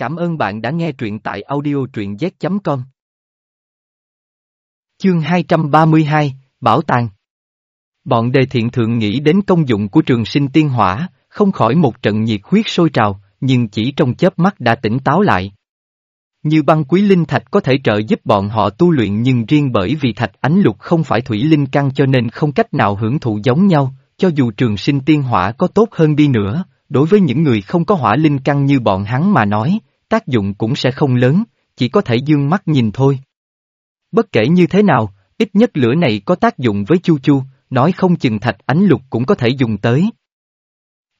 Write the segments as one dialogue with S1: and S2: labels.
S1: Cảm ơn bạn đã nghe truyện tại audio truyện z.com. Chương 232, Bảo tàng Bọn đề thiện thượng nghĩ đến công dụng của trường sinh tiên hỏa, không khỏi một trận nhiệt huyết sôi trào, nhưng chỉ trong chớp mắt đã tỉnh táo lại. Như băng quý linh thạch có thể trợ giúp bọn họ tu luyện nhưng riêng bởi vì thạch ánh lục không phải thủy linh căn cho nên không cách nào hưởng thụ giống nhau, cho dù trường sinh tiên hỏa có tốt hơn đi nữa, đối với những người không có hỏa linh căn như bọn hắn mà nói, tác dụng cũng sẽ không lớn, chỉ có thể dương mắt nhìn thôi. Bất kể như thế nào, ít nhất lửa này có tác dụng với Chu Chu, nói không chừng thạch ánh lục cũng có thể dùng tới.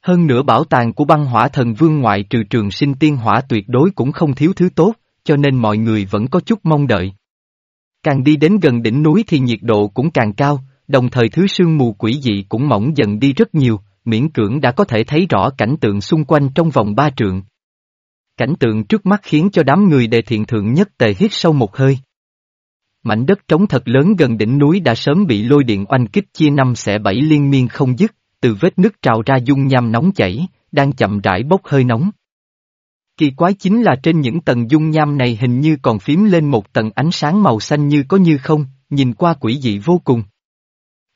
S1: Hơn nữa bảo tàng của băng hỏa thần vương ngoại trừ trường sinh tiên hỏa tuyệt đối cũng không thiếu thứ tốt, cho nên mọi người vẫn có chút mong đợi. Càng đi đến gần đỉnh núi thì nhiệt độ cũng càng cao, đồng thời thứ sương mù quỷ dị cũng mỏng dần đi rất nhiều, miễn cưỡng đã có thể thấy rõ cảnh tượng xung quanh trong vòng ba trượng. Cảnh tượng trước mắt khiến cho đám người đề thiện thượng nhất tề hít sâu một hơi. Mảnh đất trống thật lớn gần đỉnh núi đã sớm bị lôi điện oanh kích chia năm xẻ bảy liên miên không dứt, từ vết nứt trào ra dung nham nóng chảy, đang chậm rãi bốc hơi nóng. Kỳ quái chính là trên những tầng dung nham này hình như còn phím lên một tầng ánh sáng màu xanh như có như không, nhìn qua quỷ dị vô cùng.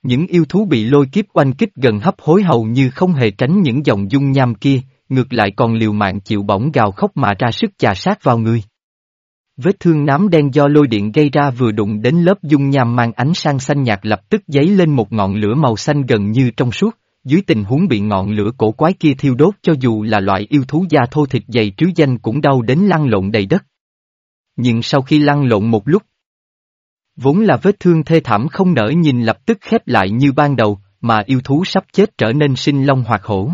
S1: Những yêu thú bị lôi kiếp oanh kích gần hấp hối hầu như không hề tránh những dòng dung nham kia, ngược lại còn liều mạng chịu bỏng gào khóc mà ra sức chà sát vào người. Vết thương nám đen do lôi điện gây ra vừa đụng đến lớp dung nham mang ánh sang xanh nhạt lập tức dấy lên một ngọn lửa màu xanh gần như trong suốt, dưới tình huống bị ngọn lửa cổ quái kia thiêu đốt cho dù là loại yêu thú da thô thịt dày trứ danh cũng đau đến lăn lộn đầy đất. Nhưng sau khi lăn lộn một lúc, vốn là vết thương thê thảm không nở nhìn lập tức khép lại như ban đầu, mà yêu thú sắp chết trở nên sinh long hoạt hổ.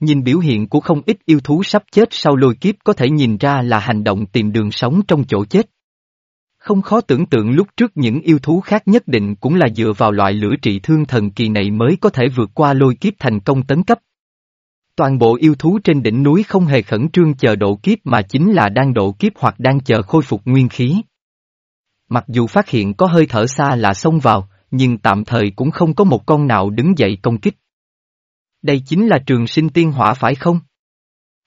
S1: Nhìn biểu hiện của không ít yêu thú sắp chết sau lôi kiếp có thể nhìn ra là hành động tìm đường sống trong chỗ chết. Không khó tưởng tượng lúc trước những yêu thú khác nhất định cũng là dựa vào loại lửa trị thương thần kỳ này mới có thể vượt qua lôi kiếp thành công tấn cấp. Toàn bộ yêu thú trên đỉnh núi không hề khẩn trương chờ độ kiếp mà chính là đang độ kiếp hoặc đang chờ khôi phục nguyên khí. Mặc dù phát hiện có hơi thở xa là xông vào, nhưng tạm thời cũng không có một con nào đứng dậy công kích. Đây chính là trường sinh tiên hỏa phải không?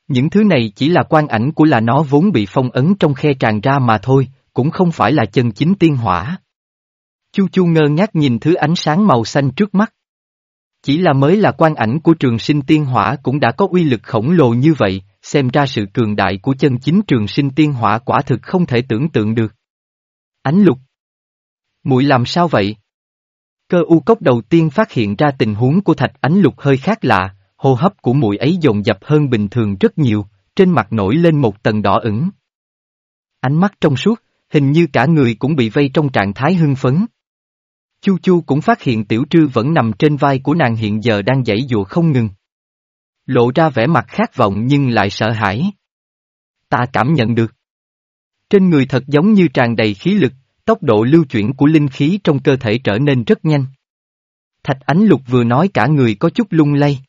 S1: Những thứ này chỉ là quan ảnh của là nó vốn bị phong ấn trong khe tràn ra mà thôi, cũng không phải là chân chính tiên hỏa. Chu chu ngơ ngác nhìn thứ ánh sáng màu xanh trước mắt. Chỉ là mới là quan ảnh của trường sinh tiên hỏa cũng đã có uy lực khổng lồ như vậy, xem ra sự cường đại của chân chính trường sinh tiên hỏa quả thực không thể tưởng tượng được. Ánh lục. Muội làm sao vậy? Cơ u cốc đầu tiên phát hiện ra tình huống của thạch ánh lục hơi khác lạ, hô hấp của muội ấy dồn dập hơn bình thường rất nhiều, trên mặt nổi lên một tầng đỏ ửng. Ánh mắt trong suốt, hình như cả người cũng bị vây trong trạng thái hưng phấn. Chu Chu cũng phát hiện tiểu trư vẫn nằm trên vai của nàng hiện giờ đang dãy dụa không ngừng. Lộ ra vẻ mặt khát vọng nhưng lại sợ hãi. Ta cảm nhận được. Trên người thật giống như tràn đầy khí lực, tốc độ lưu chuyển của linh khí trong cơ thể trở nên rất nhanh. Thạch Ánh Lục vừa nói cả người có chút lung lay.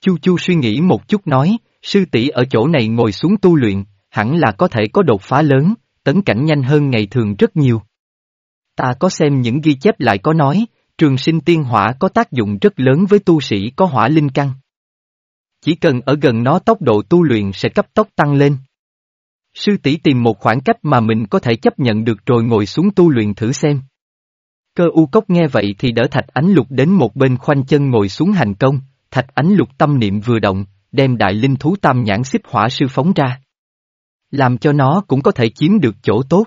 S1: Chu Chu suy nghĩ một chút nói, sư tỷ ở chỗ này ngồi xuống tu luyện, hẳn là có thể có đột phá lớn, tấn cảnh nhanh hơn ngày thường rất nhiều. Ta có xem những ghi chép lại có nói, trường sinh tiên hỏa có tác dụng rất lớn với tu sĩ có hỏa linh căn. Chỉ cần ở gần nó tốc độ tu luyện sẽ cấp tốc tăng lên. Sư tỷ tìm một khoảng cách mà mình có thể chấp nhận được rồi ngồi xuống tu luyện thử xem. Cơ u cốc nghe vậy thì đỡ thạch ánh lục đến một bên khoanh chân ngồi xuống hành công, thạch ánh lục tâm niệm vừa động, đem đại linh thú tam nhãn xích hỏa sư phóng ra. Làm cho nó cũng có thể chiếm được chỗ tốt.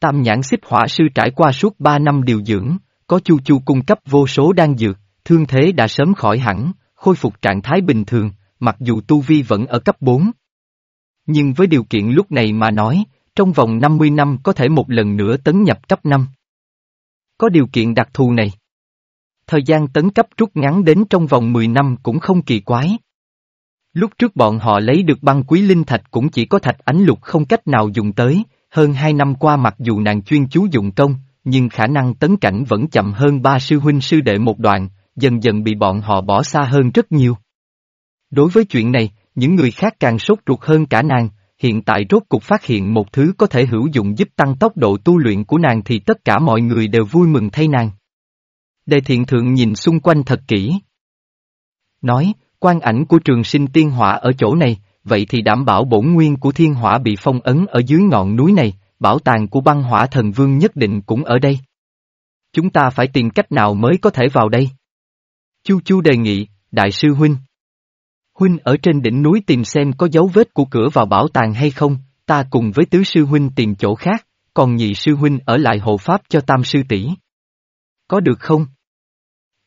S1: Tam nhãn xích hỏa sư trải qua suốt ba năm điều dưỡng, có chu chu cung cấp vô số đan dược, thương thế đã sớm khỏi hẳn, khôi phục trạng thái bình thường, mặc dù tu vi vẫn ở cấp 4. Nhưng với điều kiện lúc này mà nói, trong vòng 50 năm có thể một lần nữa tấn nhập cấp 5. Có điều kiện đặc thù này. Thời gian tấn cấp rút ngắn đến trong vòng 10 năm cũng không kỳ quái. Lúc trước bọn họ lấy được băng quý linh thạch cũng chỉ có thạch ánh lục không cách nào dùng tới, hơn hai năm qua mặc dù nàng chuyên chú dụng công, nhưng khả năng tấn cảnh vẫn chậm hơn ba sư huynh sư đệ một đoạn, dần dần bị bọn họ bỏ xa hơn rất nhiều. Đối với chuyện này, những người khác càng sốt ruột hơn cả nàng, hiện tại rốt cục phát hiện một thứ có thể hữu dụng giúp tăng tốc độ tu luyện của nàng thì tất cả mọi người đều vui mừng thay nàng. Đề thiện thượng nhìn xung quanh thật kỹ. Nói, quan ảnh của trường sinh tiên hỏa ở chỗ này, vậy thì đảm bảo bổn nguyên của thiên hỏa bị phong ấn ở dưới ngọn núi này, bảo tàng của băng hỏa thần vương nhất định cũng ở đây. Chúng ta phải tìm cách nào mới có thể vào đây? Chu Chu đề nghị, Đại sư Huynh. Huynh ở trên đỉnh núi tìm xem có dấu vết của cửa vào bảo tàng hay không, ta cùng với tứ sư Huynh tìm chỗ khác, còn nhị sư Huynh ở lại hộ pháp cho tam sư tỷ. Có được không?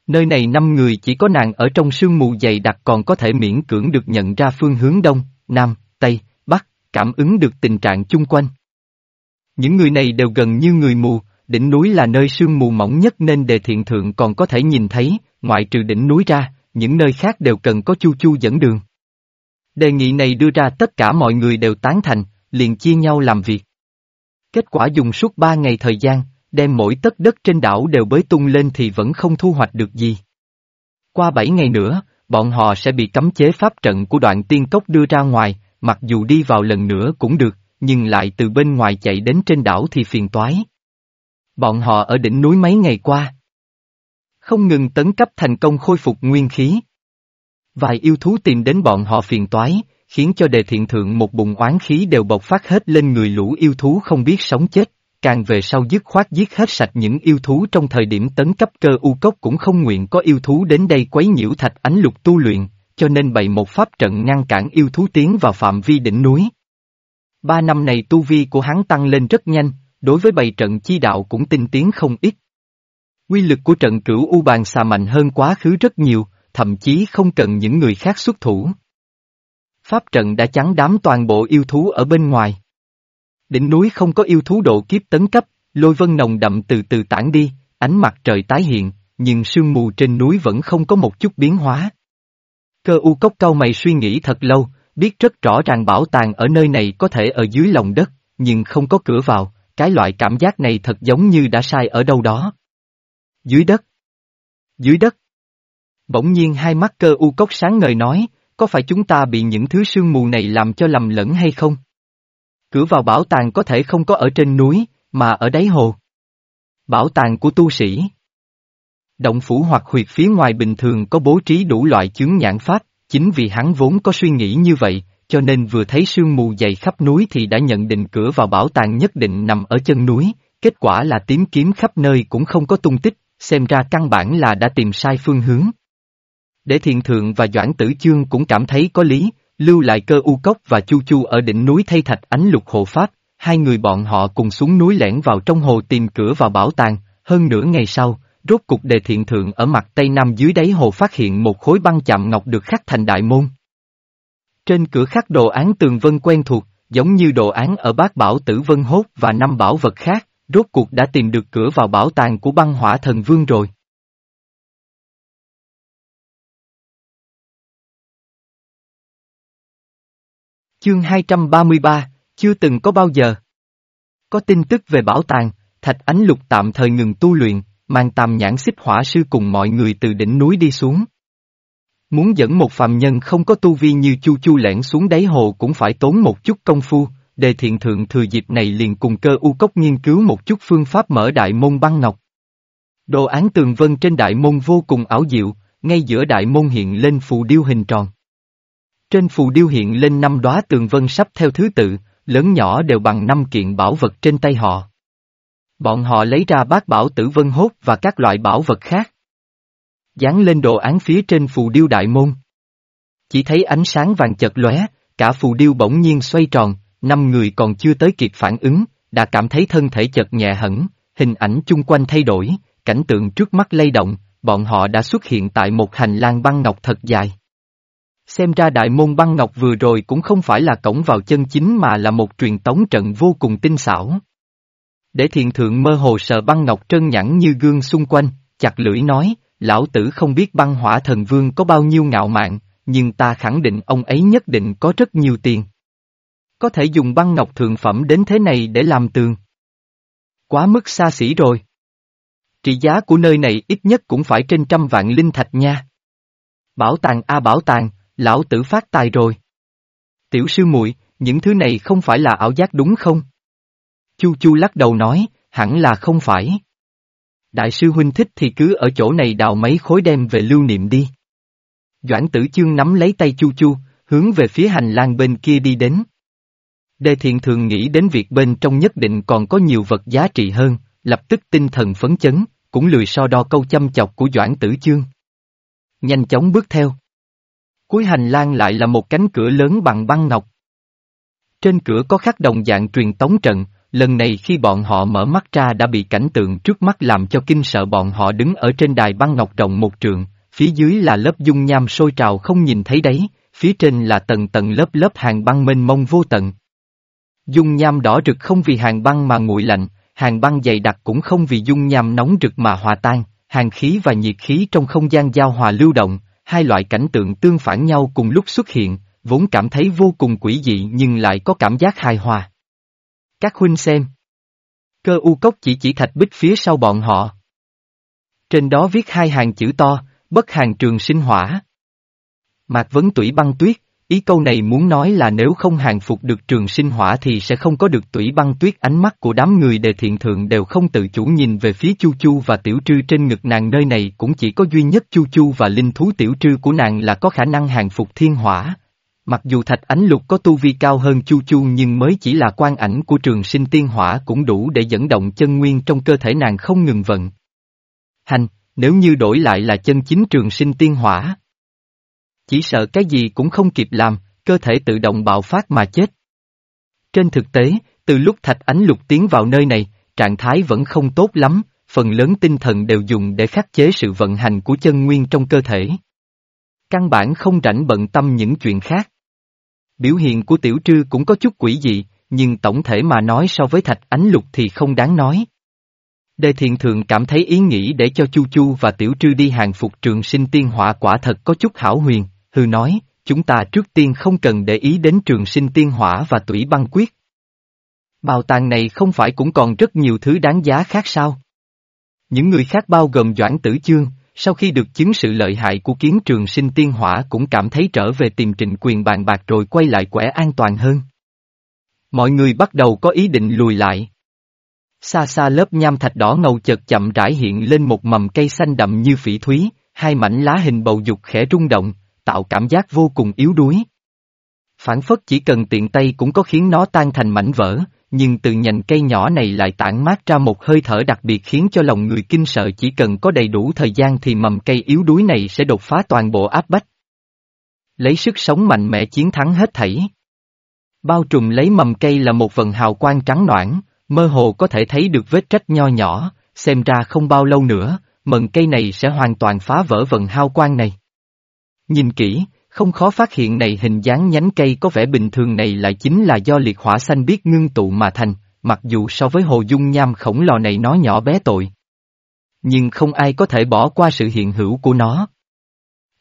S1: Nơi này năm người chỉ có nàng ở trong sương mù dày đặc còn có thể miễn cưỡng được nhận ra phương hướng đông, nam, tây, bắc, cảm ứng được tình trạng chung quanh. Những người này đều gần như người mù, đỉnh núi là nơi sương mù mỏng nhất nên đề thiện thượng còn có thể nhìn thấy, ngoại trừ đỉnh núi ra, những nơi khác đều cần có chu chu dẫn đường. Đề nghị này đưa ra tất cả mọi người đều tán thành, liền chia nhau làm việc. Kết quả dùng suốt ba ngày thời gian, đem mỗi tất đất trên đảo đều bới tung lên thì vẫn không thu hoạch được gì. Qua bảy ngày nữa, bọn họ sẽ bị cấm chế pháp trận của đoạn tiên cốc đưa ra ngoài, mặc dù đi vào lần nữa cũng được, nhưng lại từ bên ngoài chạy đến trên đảo thì phiền toái. Bọn họ ở đỉnh núi mấy ngày qua. Không ngừng tấn cấp thành công khôi phục nguyên khí. Vài yêu thú tìm đến bọn họ phiền toái, khiến cho đề thiện thượng một bụng oán khí đều bộc phát hết lên người lũ yêu thú không biết sống chết, càng về sau dứt khoát giết hết sạch những yêu thú trong thời điểm tấn cấp cơ u cốc cũng không nguyện có yêu thú đến đây quấy nhiễu thạch ánh lục tu luyện, cho nên bày một pháp trận ngăn cản yêu thú tiến vào phạm vi đỉnh núi. Ba năm này tu vi của hắn tăng lên rất nhanh, đối với bày trận chi đạo cũng tinh tiến không ít. Quy lực của trận cửu U bàn xà mạnh hơn quá khứ rất nhiều, thậm chí không cần những người khác xuất thủ. Pháp trận đã chắn đám toàn bộ yêu thú ở bên ngoài. Đỉnh núi không có yêu thú độ kiếp tấn cấp, lôi vân nồng đậm từ từ tản đi, ánh mặt trời tái hiện, nhưng sương mù trên núi vẫn không có một chút biến hóa. Cơ u cốc cao mày suy nghĩ thật lâu, biết rất rõ ràng bảo tàng ở nơi này có thể ở dưới lòng đất, nhưng không có cửa vào, cái loại cảm giác này thật giống như đã sai ở đâu đó. Dưới đất. Dưới đất. Bỗng nhiên hai mắt cơ u cốc sáng ngời nói, có phải chúng ta bị những thứ sương mù này làm cho lầm lẫn hay không? Cửa vào bảo tàng có thể không có ở trên núi, mà ở đáy hồ. Bảo tàng của tu sĩ. Động phủ hoặc huyệt phía ngoài bình thường có bố trí đủ loại chướng nhãn pháp, chính vì hắn vốn có suy nghĩ như vậy, cho nên vừa thấy sương mù dày khắp núi thì đã nhận định cửa vào bảo tàng nhất định nằm ở chân núi, kết quả là tìm kiếm khắp nơi cũng không có tung tích, xem ra căn bản là đã tìm sai phương hướng. Để thiền thượng và doãn tử chương cũng cảm thấy có lý, lưu lại cơ u cốc và chu chu ở đỉnh núi thay thạch ánh lục hộ pháp, hai người bọn họ cùng xuống núi lẻn vào trong hồ tìm cửa vào bảo tàng, hơn nửa ngày sau, rốt cục đề thiện thượng ở mặt tây nam dưới đáy hồ phát hiện một khối băng chạm ngọc được khắc thành đại môn. Trên cửa khắc đồ án tường vân quen thuộc, giống như đồ án ở bát bảo tử vân hốt và năm bảo vật khác, rốt cuộc đã tìm được cửa vào bảo tàng của băng hỏa thần vương rồi. Chương 233, chưa từng có bao giờ. Có tin tức về bảo tàng, Thạch Ánh Lục tạm thời ngừng tu luyện, mang tàm nhãn xích hỏa sư cùng mọi người từ đỉnh núi đi xuống. Muốn dẫn một phàm nhân không có tu vi như chu chu lẻn xuống đáy hồ cũng phải tốn một chút công phu, đề thiện thượng thừa dịp này liền cùng cơ u cốc nghiên cứu một chút phương pháp mở đại môn băng ngọc. Đồ án tường vân trên đại môn vô cùng ảo diệu, ngay giữa đại môn hiện lên phù điêu hình tròn. Trên phù điêu hiện lên năm đóa tường vân sắp theo thứ tự, lớn nhỏ đều bằng năm kiện bảo vật trên tay họ. Bọn họ lấy ra bát bảo tử vân hốt và các loại bảo vật khác. Dán lên đồ án phía trên phù điêu đại môn. Chỉ thấy ánh sáng vàng chật lóe, cả phù điêu bỗng nhiên xoay tròn, năm người còn chưa tới kịp phản ứng, đã cảm thấy thân thể chật nhẹ hẳn, hình ảnh chung quanh thay đổi, cảnh tượng trước mắt lay động, bọn họ đã xuất hiện tại một hành lang băng ngọc thật dài. Xem ra đại môn băng ngọc vừa rồi cũng không phải là cổng vào chân chính mà là một truyền tống trận vô cùng tinh xảo. Để thiền thượng mơ hồ sợ băng ngọc trơn nhẵn như gương xung quanh, chặt lưỡi nói, lão tử không biết băng hỏa thần vương có bao nhiêu ngạo mạn, nhưng ta khẳng định ông ấy nhất định có rất nhiều tiền. Có thể dùng băng ngọc thượng phẩm đến thế này để làm tường. Quá mức xa xỉ rồi. Trị giá của nơi này ít nhất cũng phải trên trăm vạn linh thạch nha. Bảo tàng a bảo tàng, lão tử phát tài rồi. Tiểu sư muội, những thứ này không phải là ảo giác đúng không? Chu Chu lắc đầu nói, hẳn là không phải. Đại sư huynh thích thì cứ ở chỗ này đào mấy khối đem về lưu niệm đi. Doãn tử chương nắm lấy tay Chu Chu, hướng về phía hành lang bên kia đi đến. Đề thiện thường nghĩ đến việc bên trong nhất định còn có nhiều vật giá trị hơn, lập tức tinh thần phấn chấn, cũng lười so đo câu chăm chọc của Doãn Tử Chương. Nhanh chóng bước theo. Cuối hành lang lại là một cánh cửa lớn bằng băng ngọc. Trên cửa có khắc đồng dạng truyền tống trận, lần này khi bọn họ mở mắt ra đã bị cảnh tượng trước mắt làm cho kinh sợ bọn họ đứng ở trên đài băng ngọc rộng một trường, phía dưới là lớp dung nham sôi trào không nhìn thấy đấy, phía trên là tầng tầng lớp lớp hàng băng mênh mông vô tận. Dung nham đỏ rực không vì hàng băng mà nguội lạnh, hàng băng dày đặc cũng không vì dung nham nóng rực mà hòa tan, hàng khí và nhiệt khí trong không gian giao hòa lưu động, hai loại cảnh tượng tương phản nhau cùng lúc xuất hiện, vốn cảm thấy vô cùng quỷ dị nhưng lại có cảm giác hài hòa. Các huynh xem. Cơ u cốc chỉ chỉ thạch bích phía sau bọn họ. Trên đó viết hai hàng chữ to, bất hàng trường sinh hỏa. Mạc Vấn Tủy băng tuyết, ý câu này muốn nói là nếu không hàng phục được trường sinh hỏa thì sẽ không có được tủy băng tuyết ánh mắt của đám người đề thiện thượng đều không tự chủ nhìn về phía Chu Chu và tiểu trư trên ngực nàng nơi này cũng chỉ có duy nhất Chu Chu và linh thú tiểu trư của nàng là có khả năng hàng phục thiên hỏa. Mặc dù thạch ánh lục có tu vi cao hơn Chu Chu nhưng mới chỉ là quan ảnh của trường sinh tiên hỏa cũng đủ để dẫn động chân nguyên trong cơ thể nàng không ngừng vận. Hành, nếu như đổi lại là chân chính trường sinh tiên hỏa. Chỉ sợ cái gì cũng không kịp làm, cơ thể tự động bạo phát mà chết. Trên thực tế, từ lúc Thạch Ánh Lục tiến vào nơi này, trạng thái vẫn không tốt lắm, phần lớn tinh thần đều dùng để khắc chế sự vận hành của chân nguyên trong cơ thể. Căn bản không rảnh bận tâm những chuyện khác. Biểu hiện của tiểu trư cũng có chút quỷ dị, nhưng tổng thể mà nói so với Thạch Ánh Lục thì không đáng nói. Đề thiện thượng cảm thấy ý nghĩ để cho Chu Chu và Tiểu Trư đi hàng phục trường sinh tiên hỏa quả thật có chút hảo huyền, hư nói, chúng ta trước tiên không cần để ý đến trường sinh tiên hỏa và tủy băng quyết. Bào tàng này không phải cũng còn rất nhiều thứ đáng giá khác sao? Những người khác bao gồm Doãn Tử Chương, sau khi được chứng sự lợi hại của kiến trường sinh tiên hỏa cũng cảm thấy trở về tìm trình quyền bàn bạc rồi quay lại quẻ an toàn hơn. Mọi người bắt đầu có ý định lùi lại. Xa xa lớp nham thạch đỏ ngầu chợt chậm rãi hiện lên một mầm cây xanh đậm như phỉ thúy, hai mảnh lá hình bầu dục khẽ rung động, tạo cảm giác vô cùng yếu đuối. Phản phất chỉ cần tiện tay cũng có khiến nó tan thành mảnh vỡ, nhưng từ nhành cây nhỏ này lại tản mát ra một hơi thở đặc biệt khiến cho lòng người kinh sợ chỉ cần có đầy đủ thời gian thì mầm cây yếu đuối này sẽ đột phá toàn bộ áp bách. Lấy sức sống mạnh mẽ chiến thắng hết thảy. Bao trùm lấy mầm cây là một vần hào quang trắng noãn, mơ hồ có thể thấy được vết trách nho nhỏ, xem ra không bao lâu nữa, mầm cây này sẽ hoàn toàn phá vỡ vần hào quang này. Nhìn kỹ, không khó phát hiện này hình dáng nhánh cây có vẻ bình thường này lại chính là do liệt hỏa xanh biết ngưng tụ mà thành, mặc dù so với hồ dung nham khổng lồ này nó nhỏ bé tội. Nhưng không ai có thể bỏ qua sự hiện hữu của nó.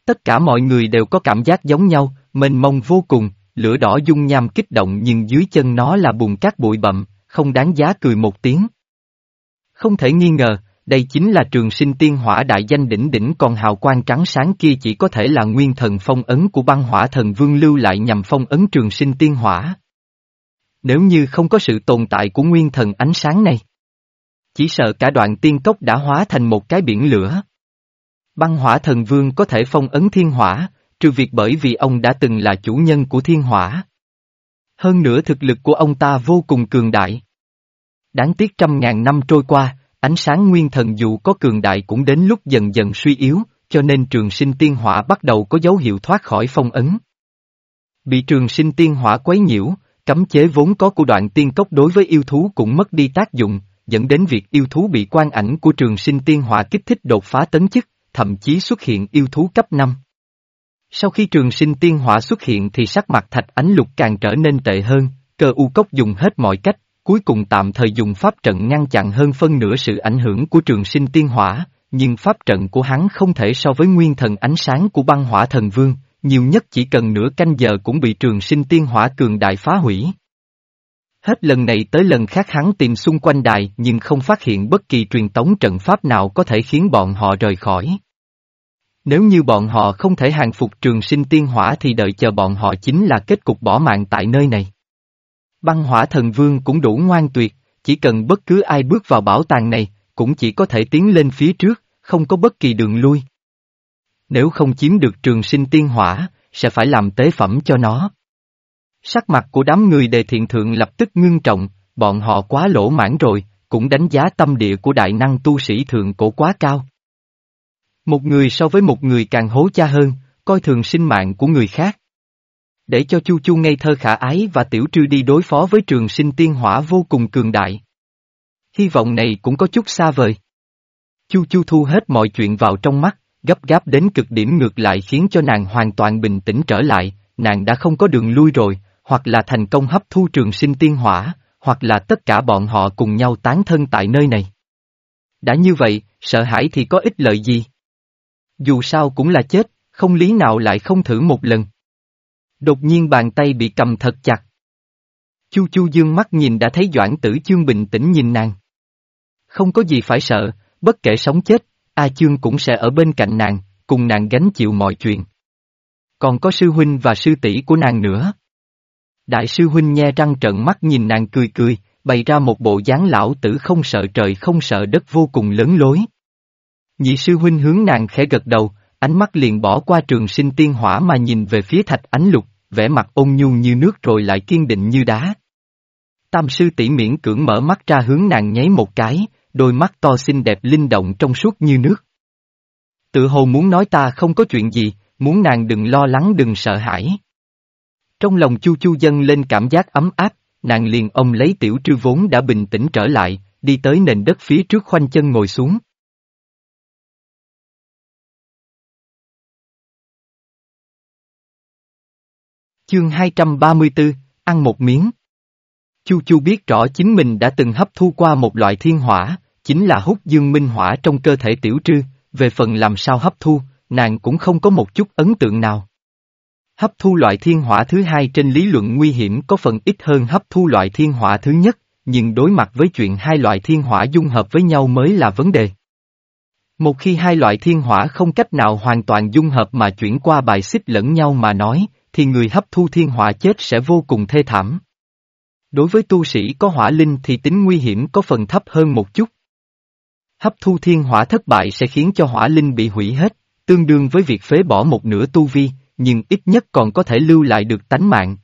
S1: Tất cả mọi người đều có cảm giác giống nhau, mênh mông vô cùng, lửa đỏ dung nham kích động nhưng dưới chân nó là bùn cát bụi bậm, không đáng giá cười một tiếng. Không thể nghi ngờ, đây chính là trường sinh tiên hỏa đại danh đỉnh đỉnh còn hào quang trắng sáng kia chỉ có thể là nguyên thần phong ấn của băng hỏa thần vương lưu lại nhằm phong ấn trường sinh tiên hỏa. Nếu như không có sự tồn tại của nguyên thần ánh sáng này, chỉ sợ cả đoạn tiên cốc đã hóa thành một cái biển lửa. Băng hỏa thần vương có thể phong ấn thiên hỏa, trừ việc bởi vì ông đã từng là chủ nhân của thiên hỏa. Hơn nữa thực lực của ông ta vô cùng cường đại. Đáng tiếc trăm ngàn năm trôi qua, Ánh sáng nguyên thần dù có cường đại cũng đến lúc dần dần suy yếu, cho nên trường sinh tiên hỏa bắt đầu có dấu hiệu thoát khỏi phong ấn. Bị trường sinh tiên hỏa quấy nhiễu, cấm chế vốn có của đoạn tiên cốc đối với yêu thú cũng mất đi tác dụng, dẫn đến việc yêu thú bị quan ảnh của trường sinh tiên hỏa kích thích đột phá tấn chức, thậm chí xuất hiện yêu thú cấp 5. Sau khi trường sinh tiên hỏa xuất hiện thì sắc mặt thạch ánh lục càng trở nên tệ hơn, cơ u cốc dùng hết mọi cách, cuối cùng tạm thời dùng pháp trận ngăn chặn hơn phân nửa sự ảnh hưởng của trường sinh tiên hỏa, nhưng pháp trận của hắn không thể so với nguyên thần ánh sáng của băng hỏa thần vương, nhiều nhất chỉ cần nửa canh giờ cũng bị trường sinh tiên hỏa cường đại phá hủy. Hết lần này tới lần khác hắn tìm xung quanh đài nhưng không phát hiện bất kỳ truyền tống trận pháp nào có thể khiến bọn họ rời khỏi. Nếu như bọn họ không thể hàng phục trường sinh tiên hỏa thì đợi chờ bọn họ chính là kết cục bỏ mạng tại nơi này. Băng hỏa thần vương cũng đủ ngoan tuyệt, chỉ cần bất cứ ai bước vào bảo tàng này, cũng chỉ có thể tiến lên phía trước, không có bất kỳ đường lui. Nếu không chiếm được trường sinh tiên hỏa, sẽ phải làm tế phẩm cho nó. Sắc mặt của đám người đề thiện thượng lập tức ngưng trọng, bọn họ quá lỗ mãn rồi, cũng đánh giá tâm địa của đại năng tu sĩ thượng cổ quá cao. Một người so với một người càng hố cha hơn, coi thường sinh mạng của người khác. Để cho Chu Chu ngây thơ khả ái và tiểu trư đi đối phó với trường sinh tiên hỏa vô cùng cường đại. Hy vọng này cũng có chút xa vời. Chu Chu thu hết mọi chuyện vào trong mắt, gấp gáp đến cực điểm ngược lại khiến cho nàng hoàn toàn bình tĩnh trở lại, nàng đã không có đường lui rồi, hoặc là thành công hấp thu trường sinh tiên hỏa, hoặc là tất cả bọn họ cùng nhau tán thân tại nơi này. Đã như vậy, sợ hãi thì có ích lợi gì? Dù sao cũng là chết, không lý nào lại không thử một lần. Đột nhiên bàn tay bị cầm thật chặt. Chu Chu dương mắt nhìn đã thấy Doãn Tử Chương bình tĩnh nhìn nàng. Không có gì phải sợ, bất kể sống chết, A Chương cũng sẽ ở bên cạnh nàng, cùng nàng gánh chịu mọi chuyện. Còn có sư huynh và sư tỷ của nàng nữa. Đại sư huynh nhe răng trợn mắt nhìn nàng cười cười, bày ra một bộ dáng lão tử không sợ trời không sợ đất vô cùng lớn lối. Nhị sư huynh hướng nàng khẽ gật đầu, ánh mắt liền bỏ qua trường sinh tiên hỏa mà nhìn về phía thạch ánh lục, vẻ mặt ôn nhu như nước rồi lại kiên định như đá. Tam sư tỷ miễn cưỡng mở mắt ra hướng nàng nháy một cái, đôi mắt to xinh đẹp linh động trong suốt như nước. Tự hồ muốn nói ta không có chuyện gì, muốn nàng đừng lo lắng đừng sợ hãi. Trong lòng chu chu dân lên cảm giác ấm áp, nàng liền ông lấy tiểu trư vốn đã bình tĩnh trở lại, đi tới nền đất phía trước khoanh chân ngồi xuống. Chương 234, ăn một miếng. Chu Chu biết rõ chính mình đã từng hấp thu qua một loại thiên hỏa, chính là hút dương minh hỏa trong cơ thể tiểu trư, về phần làm sao hấp thu, nàng cũng không có một chút ấn tượng nào. Hấp thu loại thiên hỏa thứ hai trên lý luận nguy hiểm có phần ít hơn hấp thu loại thiên hỏa thứ nhất, nhưng đối mặt với chuyện hai loại thiên hỏa dung hợp với nhau mới là vấn đề. Một khi hai loại thiên hỏa không cách nào hoàn toàn dung hợp mà chuyển qua bài xích lẫn nhau mà nói, thì người hấp thu thiên hỏa chết sẽ vô cùng thê thảm. Đối với tu sĩ có hỏa linh thì tính nguy hiểm có phần thấp hơn một chút. Hấp thu thiên hỏa thất bại sẽ khiến cho hỏa linh bị hủy hết, tương đương với việc phế bỏ một nửa tu vi, nhưng ít nhất còn có thể lưu lại được tánh mạng.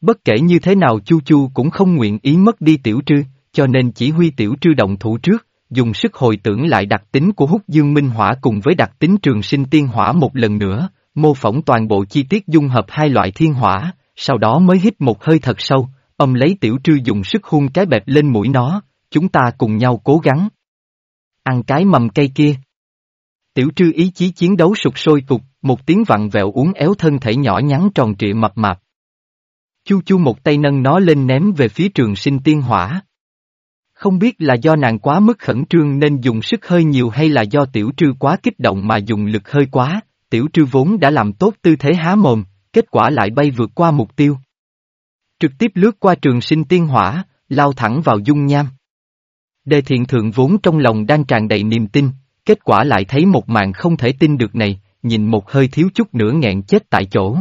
S1: Bất kể như thế nào Chu Chu cũng không nguyện ý mất đi tiểu trư, cho nên chỉ huy tiểu trư động thủ trước, dùng sức hồi tưởng lại đặc tính của hút dương minh hỏa cùng với đặc tính trường sinh tiên hỏa một lần nữa, mô phỏng toàn bộ chi tiết dung hợp hai loại thiên hỏa, sau đó mới hít một hơi thật sâu, ông lấy tiểu trư dùng sức hung cái bẹp lên mũi nó, chúng ta cùng nhau cố gắng. Ăn cái mầm cây kia. Tiểu trư ý chí chiến đấu sụt sôi cục, một tiếng vặn vẹo uốn éo thân thể nhỏ nhắn tròn trịa mập mạp. Chu chu một tay nâng nó lên ném về phía trường sinh tiên hỏa. Không biết là do nàng quá mức khẩn trương nên dùng sức hơi nhiều hay là do tiểu trư quá kích động mà dùng lực hơi quá, tiểu trư vốn đã làm tốt tư thế há mồm, kết quả lại bay vượt qua mục tiêu. Trực tiếp lướt qua trường sinh tiên hỏa, lao thẳng vào dung nham. Đề thiện thượng vốn trong lòng đang tràn đầy niềm tin, kết quả lại thấy một màn không thể tin được này, nhìn một hơi thiếu chút nữa nghẹn chết tại chỗ.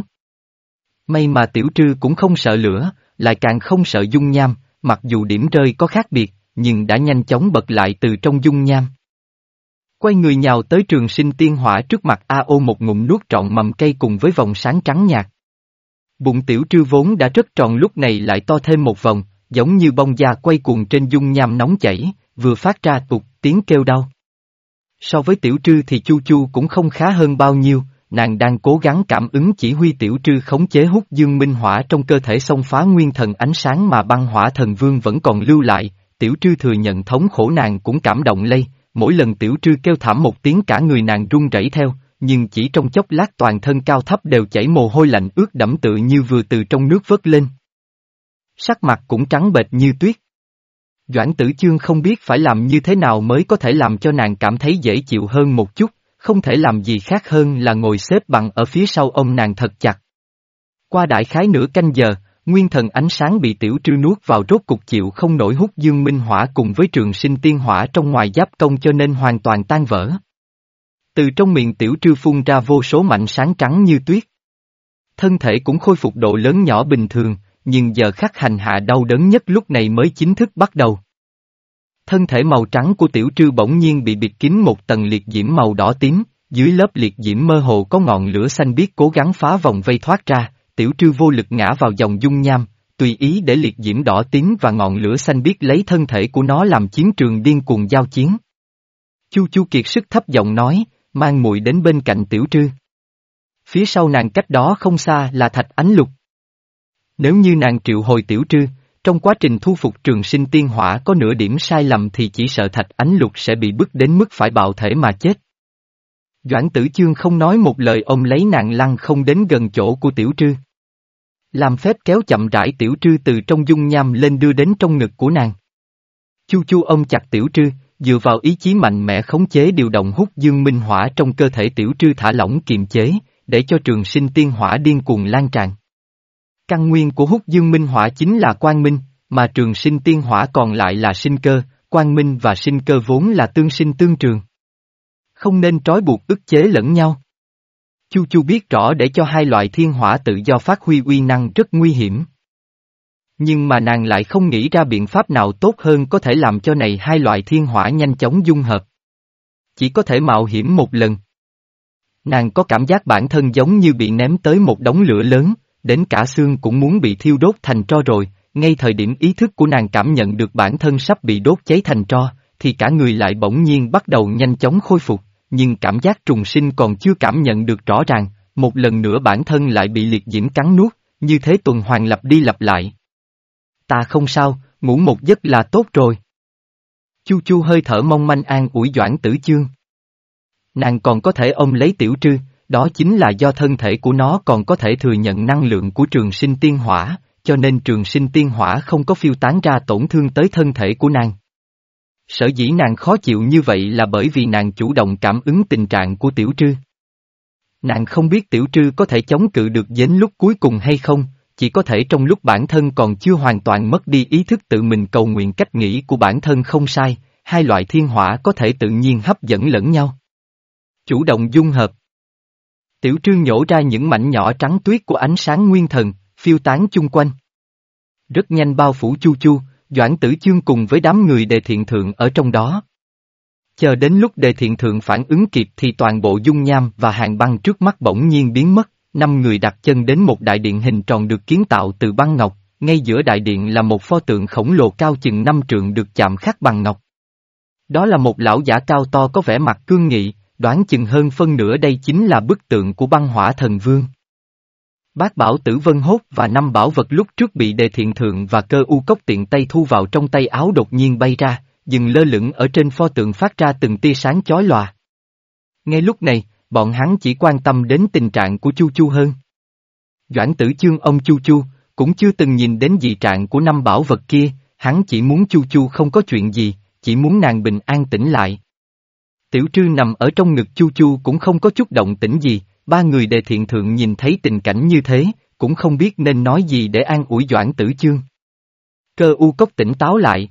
S1: May mà tiểu trư cũng không sợ lửa, lại càng không sợ dung nham, mặc dù điểm rơi có khác biệt, nhưng đã nhanh chóng bật lại từ trong dung nham. Quay người nhào tới trường sinh tiên hỏa trước mặt A.O. một ngụm nuốt trọn mầm cây cùng với vòng sáng trắng nhạt. Bụng tiểu trư vốn đã rất tròn lúc này lại to thêm một vòng, giống như bông da quay cuồng trên dung nham nóng chảy, vừa phát ra tục tiếng kêu đau. So với tiểu trư thì chu chu cũng không khá hơn bao nhiêu, nàng đang cố gắng cảm ứng chỉ huy tiểu trư khống chế hút dương minh hỏa trong cơ thể xông phá nguyên thần ánh sáng mà băng hỏa thần vương vẫn còn lưu lại, tiểu trư thừa nhận thống khổ nàng cũng cảm động lây, mỗi lần tiểu trư kêu thảm một tiếng cả người nàng run rẩy theo, nhưng chỉ trong chốc lát toàn thân cao thấp đều chảy mồ hôi lạnh ướt đẫm tự như vừa từ trong nước vớt lên. Sắc mặt cũng trắng bệch như tuyết. Doãn tử chương không biết phải làm như thế nào mới có thể làm cho nàng cảm thấy dễ chịu hơn một chút, không thể làm gì khác hơn là ngồi xếp bằng ở phía sau ông nàng thật chặt. Qua đại khái nửa canh giờ, nguyên thần ánh sáng bị tiểu trư nuốt vào rốt cục chịu không nổi hút dương minh hỏa cùng với trường sinh tiên hỏa trong ngoài giáp công cho nên hoàn toàn tan vỡ. Từ trong miệng tiểu trư phun ra vô số mạnh sáng trắng như tuyết. Thân thể cũng khôi phục độ lớn nhỏ bình thường, nhưng giờ khắc hành hạ đau đớn nhất lúc này mới chính thức bắt đầu. Thân thể màu trắng của tiểu trư bỗng nhiên bị bịt kín một tầng liệt diễm màu đỏ tím, dưới lớp liệt diễm mơ hồ có ngọn lửa xanh biếc cố gắng phá vòng vây thoát ra, tiểu trư vô lực ngã vào dòng dung nham, tùy ý để liệt diễm đỏ tím và ngọn lửa xanh biếc lấy thân thể của nó làm chiến trường điên cuồng giao chiến. Chu Chu kiệt sức thấp giọng nói, mang muội đến bên cạnh tiểu trư. Phía sau nàng cách đó không xa là thạch ánh lục. Nếu như nàng triệu hồi tiểu trư, trong quá trình thu phục trường sinh tiên hỏa có nửa điểm sai lầm thì chỉ sợ thạch ánh lục sẽ bị bức đến mức phải bạo thể mà chết. Doãn tử chương không nói một lời ông lấy nạn lăng không đến gần chỗ của tiểu trư. Làm phép kéo chậm rãi tiểu trư từ trong dung nham lên đưa đến trong ngực của nàng. Chu chu ông chặt tiểu trư, dựa vào ý chí mạnh mẽ khống chế điều động hút dương minh hỏa trong cơ thể tiểu trư thả lỏng kiềm chế, để cho trường sinh tiên hỏa điên cuồng lan tràn. Căn nguyên của hút dương minh hỏa chính là quang minh, mà trường sinh tiên hỏa còn lại là sinh cơ, quang minh và sinh cơ vốn là tương sinh tương trường. Không nên trói buộc ức chế lẫn nhau. Chu Chu biết rõ để cho hai loại thiên hỏa tự do phát huy uy năng rất nguy hiểm. Nhưng mà nàng lại không nghĩ ra biện pháp nào tốt hơn có thể làm cho này hai loại thiên hỏa nhanh chóng dung hợp. Chỉ có thể mạo hiểm một lần. Nàng có cảm giác bản thân giống như bị ném tới một đống lửa lớn, đến cả xương cũng muốn bị thiêu đốt thành tro rồi, ngay thời điểm ý thức của nàng cảm nhận được bản thân sắp bị đốt cháy thành tro, thì cả người lại bỗng nhiên bắt đầu nhanh chóng khôi phục, nhưng cảm giác trùng sinh còn chưa cảm nhận được rõ ràng, một lần nữa bản thân lại bị liệt diễm cắn nuốt, như thế tuần hoàn lặp đi lặp lại. Ta không sao, ngủ một giấc là tốt rồi. Chu chu hơi thở mong manh an ủi doãn tử chương. Nàng còn có thể ôm lấy tiểu trư, đó chính là do thân thể của nó còn có thể thừa nhận năng lượng của trường sinh tiên hỏa, cho nên trường sinh tiên hỏa không có phiêu tán ra tổn thương tới thân thể của nàng. Sở dĩ nàng khó chịu như vậy là bởi vì nàng chủ động cảm ứng tình trạng của tiểu trư. Nàng không biết tiểu trư có thể chống cự được đến lúc cuối cùng hay không, chỉ có thể trong lúc bản thân còn chưa hoàn toàn mất đi ý thức tự mình cầu nguyện cách nghĩ của bản thân không sai, hai loại thiên hỏa có thể tự nhiên hấp dẫn lẫn nhau. Chủ động dung hợp. Tiểu trương nhổ ra những mảnh nhỏ trắng tuyết của ánh sáng nguyên thần, phiêu tán chung quanh. Rất nhanh bao phủ chu chu, Doãn tử chương cùng với đám người đề thiện thượng ở trong đó. Chờ đến lúc đề thiện thượng phản ứng kịp thì toàn bộ dung nham và hàng băng trước mắt bỗng nhiên biến mất, năm người đặt chân đến một đại điện hình tròn được kiến tạo từ băng ngọc, ngay giữa đại điện là một pho tượng khổng lồ cao chừng năm trượng được chạm khắc bằng ngọc. Đó là một lão giả cao to có vẻ mặt cương nghị, đoán chừng hơn phân nửa đây chính là bức tượng của băng hỏa thần vương. Bác bảo tử vân hốt và năm bảo vật lúc trước bị đề thiện thượng và cơ u cốc tiện tay thu vào trong tay áo đột nhiên bay ra, dừng lơ lửng ở trên pho tượng phát ra từng tia sáng chói lòa. Ngay lúc này, bọn hắn chỉ quan tâm đến tình trạng của Chu Chu hơn. Doãn tử chương ông Chu Chu, cũng chưa từng nhìn đến dị trạng của năm bảo vật kia, hắn chỉ muốn Chu Chu không có chuyện gì, chỉ muốn nàng bình an tỉnh lại. Tiểu trư nằm ở trong ngực Chu Chu cũng không có chút động tĩnh gì, ba người đề thiện thượng nhìn thấy tình cảnh như thế, cũng không biết nên nói gì để an ủi Doãn Tử Chương. Cơ u cốc tỉnh táo lại.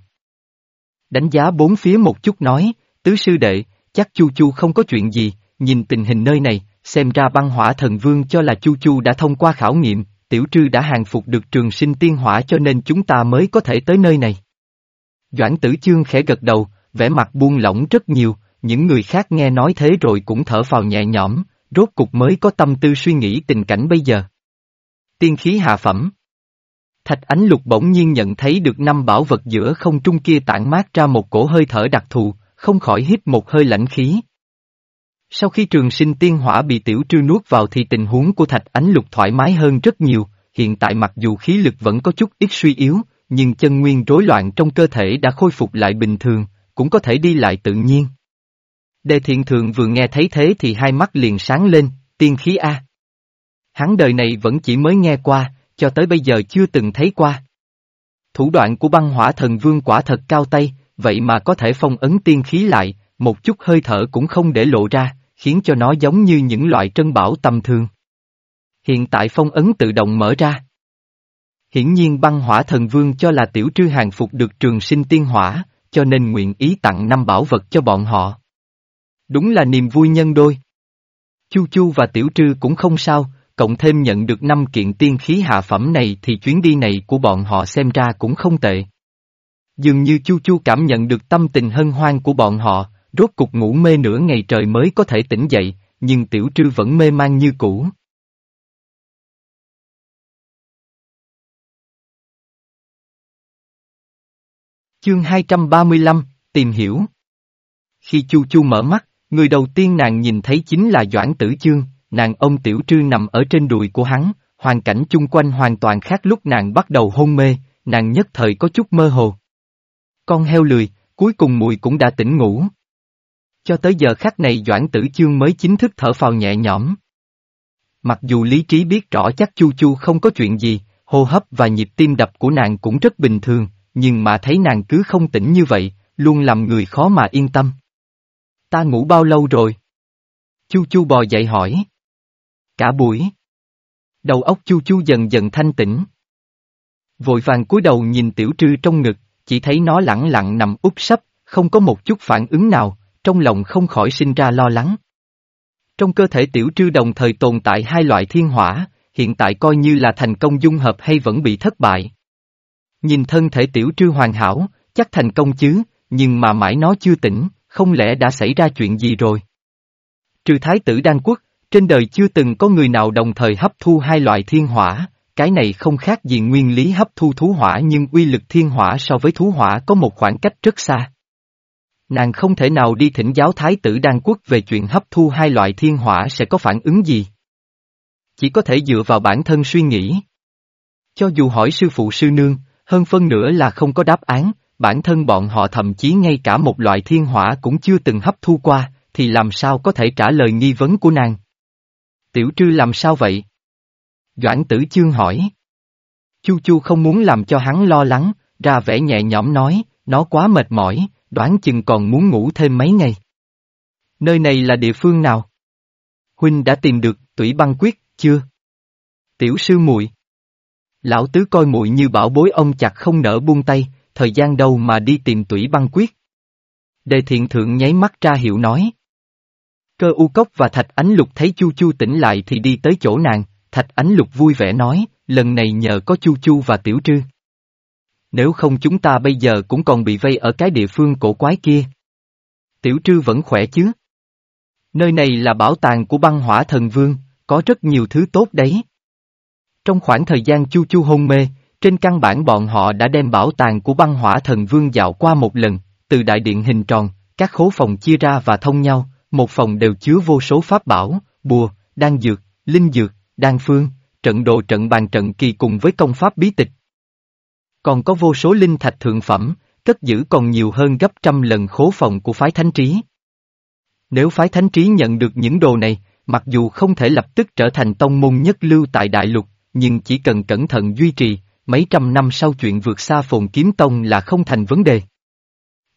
S1: Đánh giá bốn phía một chút nói, tứ sư đệ, chắc Chu Chu không có chuyện gì, nhìn tình hình nơi này, xem ra băng hỏa thần vương cho là Chu Chu đã thông qua khảo nghiệm, tiểu trư đã hàng phục được trường sinh tiên hỏa cho nên chúng ta mới có thể tới nơi này. Doãn tử chương khẽ gật đầu, vẻ mặt buông lỏng rất nhiều, những người khác nghe nói thế rồi cũng thở vào nhẹ nhõm, rốt cục mới có tâm tư suy nghĩ tình cảnh bây giờ. Tiên khí hạ phẩm Thạch ánh lục bỗng nhiên nhận thấy được năm bảo vật giữa không trung kia tản mát ra một cổ hơi thở đặc thù, không khỏi hít một hơi lãnh khí. Sau khi trường sinh tiên hỏa bị tiểu trư nuốt vào thì tình huống của thạch ánh lục thoải mái hơn rất nhiều, hiện tại mặc dù khí lực vẫn có chút ít suy yếu, nhưng chân nguyên rối loạn trong cơ thể đã khôi phục lại bình thường, cũng có thể đi lại tự nhiên. Đề thiện thượng vừa nghe thấy thế thì hai mắt liền sáng lên, tiên khí A. Hắn đời này vẫn chỉ mới nghe qua, cho tới bây giờ chưa từng thấy qua. Thủ đoạn của băng hỏa thần vương quả thật cao tay, vậy mà có thể phong ấn tiên khí lại, một chút hơi thở cũng không để lộ ra, khiến cho nó giống như những loại trân bảo tầm thường. Hiện tại phong ấn tự động mở ra. Hiển nhiên băng hỏa thần vương cho là tiểu trư hàng phục được trường sinh tiên hỏa, cho nên nguyện ý tặng năm bảo vật cho bọn họ. Đúng là niềm vui nhân đôi. Chu Chu và Tiểu Trư cũng không sao, cộng thêm nhận được năm kiện tiên khí hạ phẩm này thì chuyến đi này của bọn họ xem ra cũng không tệ. Dường như Chu Chu cảm nhận được tâm tình hân hoan của bọn họ, rốt cục ngủ mê nửa ngày trời mới có thể tỉnh dậy, nhưng tiểu trư vẫn mê man như cũ. Chương 235, tìm hiểu. Khi Chu Chu mở mắt, người đầu tiên nàng nhìn thấy chính là Doãn Tử Chương, nàng ông Tiểu Trư nằm ở trên đùi của hắn, hoàn cảnh chung quanh hoàn toàn khác lúc nàng bắt đầu hôn mê, nàng nhất thời có chút mơ hồ. Con heo lười, cuối cùng mùi cũng đã tỉnh ngủ. Cho tới giờ khắc này Doãn Tử Chương mới chính thức thở phào nhẹ nhõm. Mặc dù lý trí biết rõ chắc Chu Chu không có chuyện gì, hô hấp và nhịp tim đập của nàng cũng rất bình thường, nhưng mà thấy nàng cứ không tỉnh như vậy, luôn làm người khó mà yên tâm. Ta ngủ bao lâu rồi? Chu Chu bò dậy hỏi. Cả buổi. Đầu óc Chu Chu dần dần thanh tĩnh. Vội vàng cúi đầu nhìn tiểu trư trong ngực, chỉ thấy nó lẳng lặng nằm úp sấp, không có một chút phản ứng nào, trong lòng không khỏi sinh ra lo lắng. Trong cơ thể tiểu trư đồng thời tồn tại hai loại thiên hỏa, hiện tại coi như là thành công dung hợp hay vẫn bị thất bại. Nhìn thân thể tiểu trư hoàn hảo, chắc thành công chứ, nhưng mà mãi nó chưa tỉnh, không lẽ đã xảy ra chuyện gì rồi? Trừ thái tử đan quốc, trên đời chưa từng có người nào đồng thời hấp thu hai loại thiên hỏa, cái này không khác gì nguyên lý hấp thu thú hỏa nhưng uy lực thiên hỏa so với thú hỏa có một khoảng cách rất xa. Nàng không thể nào đi thỉnh giáo thái tử đan quốc về chuyện hấp thu hai loại thiên hỏa sẽ có phản ứng gì. Chỉ có thể dựa vào bản thân suy nghĩ. Cho dù hỏi sư phụ sư nương, hơn phân nửa là không có đáp án, bản thân bọn họ thậm chí ngay cả một loại thiên hỏa cũng chưa từng hấp thu qua, thì làm sao có thể trả lời nghi vấn của nàng. Tiểu trư làm sao vậy? Doãn tử chương hỏi. Chu chu không muốn làm cho hắn lo lắng, ra vẻ nhẹ nhõm nói, nó quá mệt mỏi, đoán chừng còn muốn ngủ thêm mấy ngày. Nơi này là địa phương nào? Huynh đã tìm được tủy băng quyết, chưa? Tiểu sư muội Lão tứ coi muội như bảo bối ông chặt không nỡ buông tay, thời gian đâu mà đi tìm tủy băng quyết. Đề thiện thượng nháy mắt ra hiệu nói. Cơ u cốc và thạch ánh lục thấy chu chu tỉnh lại thì đi tới chỗ nàng, thạch ánh lục vui vẻ nói, lần này nhờ có chu chu và tiểu trư. Nếu không chúng ta bây giờ cũng còn bị vây ở cái địa phương cổ quái kia. Tiểu trư vẫn khỏe chứ? Nơi này là bảo tàng của băng hỏa thần vương, có rất nhiều thứ tốt đấy. Trong khoảng thời gian chu chu hôn mê, trên căn bản bọn họ đã đem bảo tàng của băng hỏa thần vương dạo qua một lần, từ đại điện hình tròn, các khố phòng chia ra và thông nhau, một phòng đều chứa vô số pháp bảo, bùa, đan dược, linh dược, đan phương, trận đồ trận bàn trận kỳ cùng với công pháp bí tịch. Còn có vô số linh thạch thượng phẩm, cất giữ còn nhiều hơn gấp trăm lần khố phòng của phái thánh trí. Nếu phái thánh trí nhận được những đồ này, mặc dù không thể lập tức trở thành tông môn nhất lưu tại đại lục, nhưng chỉ cần cẩn thận duy trì, mấy trăm năm sau chuyện vượt xa phồn kiếm tông là không thành vấn đề.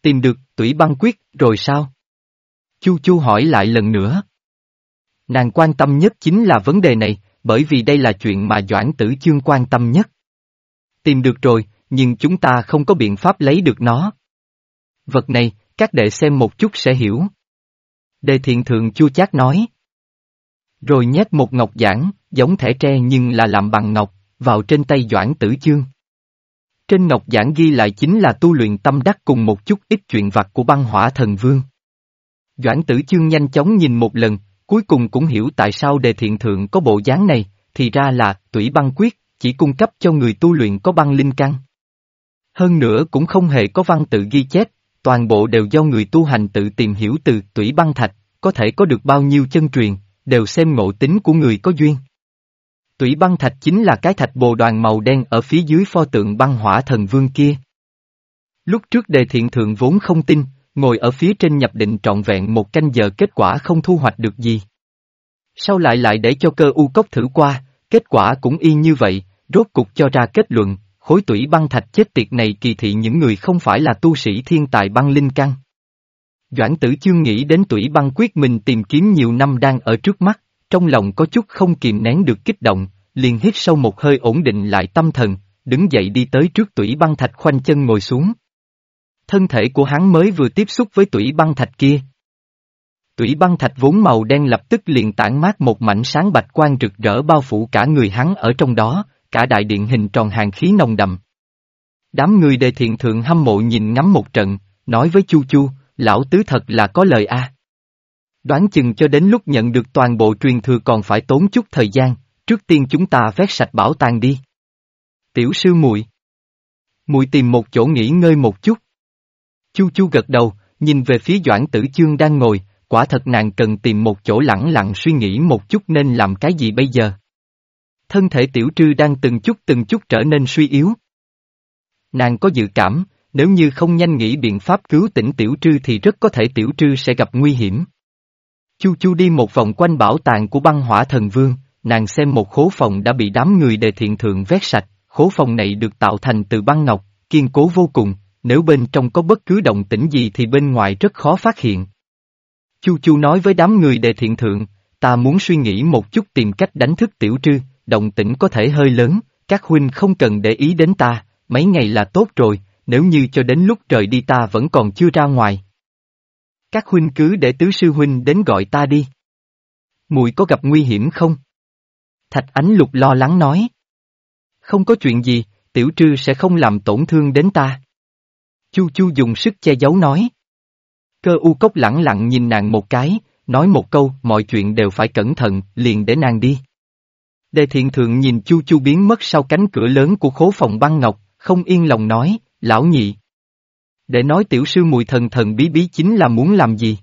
S1: Tìm được tủy băng quyết rồi sao? Chu Chu hỏi lại lần nữa. Nàng quan tâm nhất chính là vấn đề này, bởi vì đây là chuyện mà Doãn Tử Chương quan tâm nhất. Tìm được rồi, nhưng chúng ta không có biện pháp lấy được nó. Vật này, các đệ xem một chút sẽ hiểu. Đề thiện thượng chua chát nói. Rồi nhét một ngọc giản, giống thẻ tre nhưng là làm bằng ngọc, vào trên tay Doãn Tử Chương. Trên ngọc giảng ghi lại chính là tu luyện tâm đắc cùng một chút ít chuyện vặt của băng hỏa thần vương. Doãn Tử Chương nhanh chóng nhìn một lần, cuối cùng cũng hiểu tại sao đề thiện thượng có bộ dáng này, thì ra là tủy băng quyết, chỉ cung cấp cho người tu luyện có băng linh căn. Hơn nữa cũng không hề có văn tự ghi chép, toàn bộ đều do người tu hành tự tìm hiểu từ tủy băng thạch, có thể có được bao nhiêu chân truyền, đều xem ngộ tính của người có duyên. Tủy băng thạch chính là cái thạch bồ đoàn màu đen ở phía dưới pho tượng băng hỏa thần vương kia. Lúc trước đề thiện thượng vốn không tin, ngồi ở phía trên nhập định trọn vẹn một canh giờ kết quả không thu hoạch được gì. Sau lại lại để cho cơ u cốc thử qua, kết quả cũng y như vậy, rốt cục cho ra kết luận, khối tủy băng thạch chết tiệt này kỳ thị những người không phải là tu sĩ thiên tài băng linh căn. Doãn tử chương nghĩ đến tủy băng quyết mình tìm kiếm nhiều năm đang ở trước mắt, trong lòng có chút không kìm nén được kích động, liền hít sâu một hơi ổn định lại tâm thần, đứng dậy đi tới trước tủy băng thạch khoanh chân ngồi xuống. Thân thể của hắn mới vừa tiếp xúc với tủy băng thạch kia. Tủy băng thạch vốn màu đen lập tức liền tản mát một mảnh sáng bạch quang rực rỡ bao phủ cả người hắn ở trong đó, cả đại điện hình tròn hàng khí nồng đậm. Đám người đề thiện thượng hâm mộ nhìn ngắm một trận, nói với Chu Chu, lão tứ thật là có lời a. Đoán chừng cho đến lúc nhận được toàn bộ truyền thừa còn phải tốn chút thời gian, trước tiên chúng ta vét sạch bảo tàng đi. Tiểu sư muội Muội tìm một chỗ nghỉ ngơi một chút. Chu Chu gật đầu, nhìn về phía Doãn Tử Chương đang ngồi, quả thật nàng cần tìm một chỗ lặng lặng suy nghĩ một chút nên làm cái gì bây giờ. Thân thể tiểu trư đang từng chút từng chút trở nên suy yếu. Nàng có dự cảm, nếu như không nhanh nghĩ biện pháp cứu tỉnh tiểu trư thì rất có thể tiểu trư sẽ gặp nguy hiểm. Chu Chu đi một vòng quanh bảo tàng của băng hỏa thần vương, nàng xem một khố phòng đã bị đám người đề thiện thượng vét sạch, khố phòng này được tạo thành từ băng ngọc, kiên cố vô cùng, nếu bên trong có bất cứ động tĩnh gì thì bên ngoài rất khó phát hiện. Chu Chu nói với đám người đề thiện thượng, ta muốn suy nghĩ một chút tìm cách đánh thức tiểu trư, động tĩnh có thể hơi lớn, các huynh không cần để ý đến ta, mấy ngày là tốt rồi, nếu như cho đến lúc trời đi ta vẫn còn chưa ra ngoài. Các huynh cứ để tứ sư huynh đến gọi ta đi. Mùi có gặp nguy hiểm không? Thạch Ánh Lục lo lắng nói. Không có chuyện gì, tiểu trư sẽ không làm tổn thương đến ta. Chu Chu dùng sức che giấu nói. Cơ u cốc lẳng lặng nhìn nàng một cái, nói một câu, mọi chuyện đều phải cẩn thận, liền để nàng đi. Đề thiện thượng nhìn Chu Chu biến mất sau cánh cửa lớn của khố phòng băng ngọc, không yên lòng nói, lão nhị. Để nói tiểu sư mùi thần thần bí bí chính là muốn làm gì?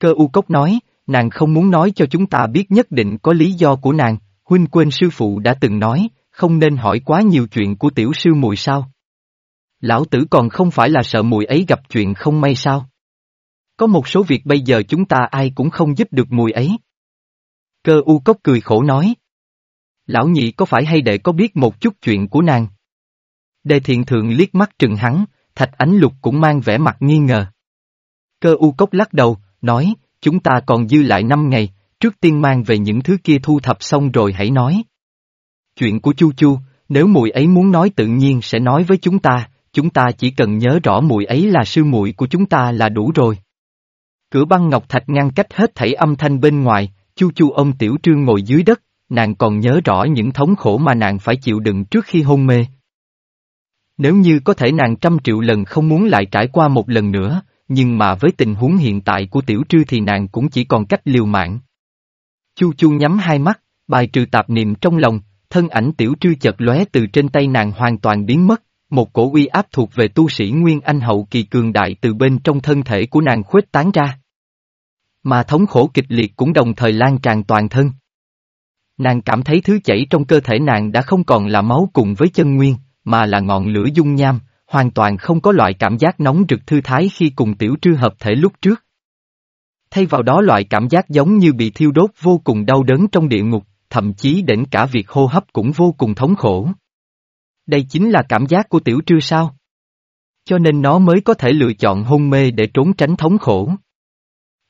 S1: Cơ u cốc nói, nàng không muốn nói cho chúng ta biết nhất định có lý do của nàng, huynh quên sư phụ đã từng nói, không nên hỏi quá nhiều chuyện của tiểu sư mùi sao. Lão tử còn không phải là sợ mùi ấy gặp chuyện không may sao. Có một số việc bây giờ chúng ta ai cũng không giúp được mùi ấy. Cơ u cốc cười khổ nói. Lão nhị có phải hay đệ có biết một chút chuyện của nàng? Đề thiện thượng liếc mắt trừng hắn, thạch ánh lục cũng mang vẻ mặt nghi ngờ. Cơ u cốc lắc đầu, nói, chúng ta còn dư lại năm ngày, trước tiên mang về những thứ kia thu thập xong rồi hãy nói. Chuyện của Chu Chu, nếu mùi ấy muốn nói tự nhiên sẽ nói với chúng ta, chúng ta chỉ cần nhớ rõ mùi ấy là sư muội của chúng ta là đủ rồi. Cửa băng ngọc thạch ngăn cách hết thảy âm thanh bên ngoài, Chu Chu ông Tiểu Trương ngồi dưới đất, nàng còn nhớ rõ những thống khổ mà nàng phải chịu đựng trước khi hôn mê. Nếu như có thể nàng trăm triệu lần không muốn lại trải qua một lần nữa, nhưng mà với tình huống hiện tại của Tiểu Trư thì nàng cũng chỉ còn cách liều mạng. Chu Chu nhắm hai mắt, bài trừ tạp niệm trong lòng, thân ảnh Tiểu Trư chợt lóe từ trên tay nàng hoàn toàn biến mất, một cổ uy áp thuộc về tu sĩ Nguyên Anh hậu kỳ cường đại từ bên trong thân thể của nàng khuếch tán ra. Mà thống khổ kịch liệt cũng đồng thời lan tràn toàn thân. Nàng cảm thấy thứ chảy trong cơ thể nàng đã không còn là máu cùng với chân nguyên, mà là ngọn lửa dung nham, hoàn toàn không có loại cảm giác nóng rực thư thái khi cùng tiểu trư hợp thể lúc trước. Thay vào đó loại cảm giác giống như bị thiêu đốt vô cùng đau đớn trong địa ngục, thậm chí đến cả việc hô hấp cũng vô cùng thống khổ. Đây chính là cảm giác của tiểu trư sao? Cho nên nó mới có thể lựa chọn hôn mê để trốn tránh thống khổ.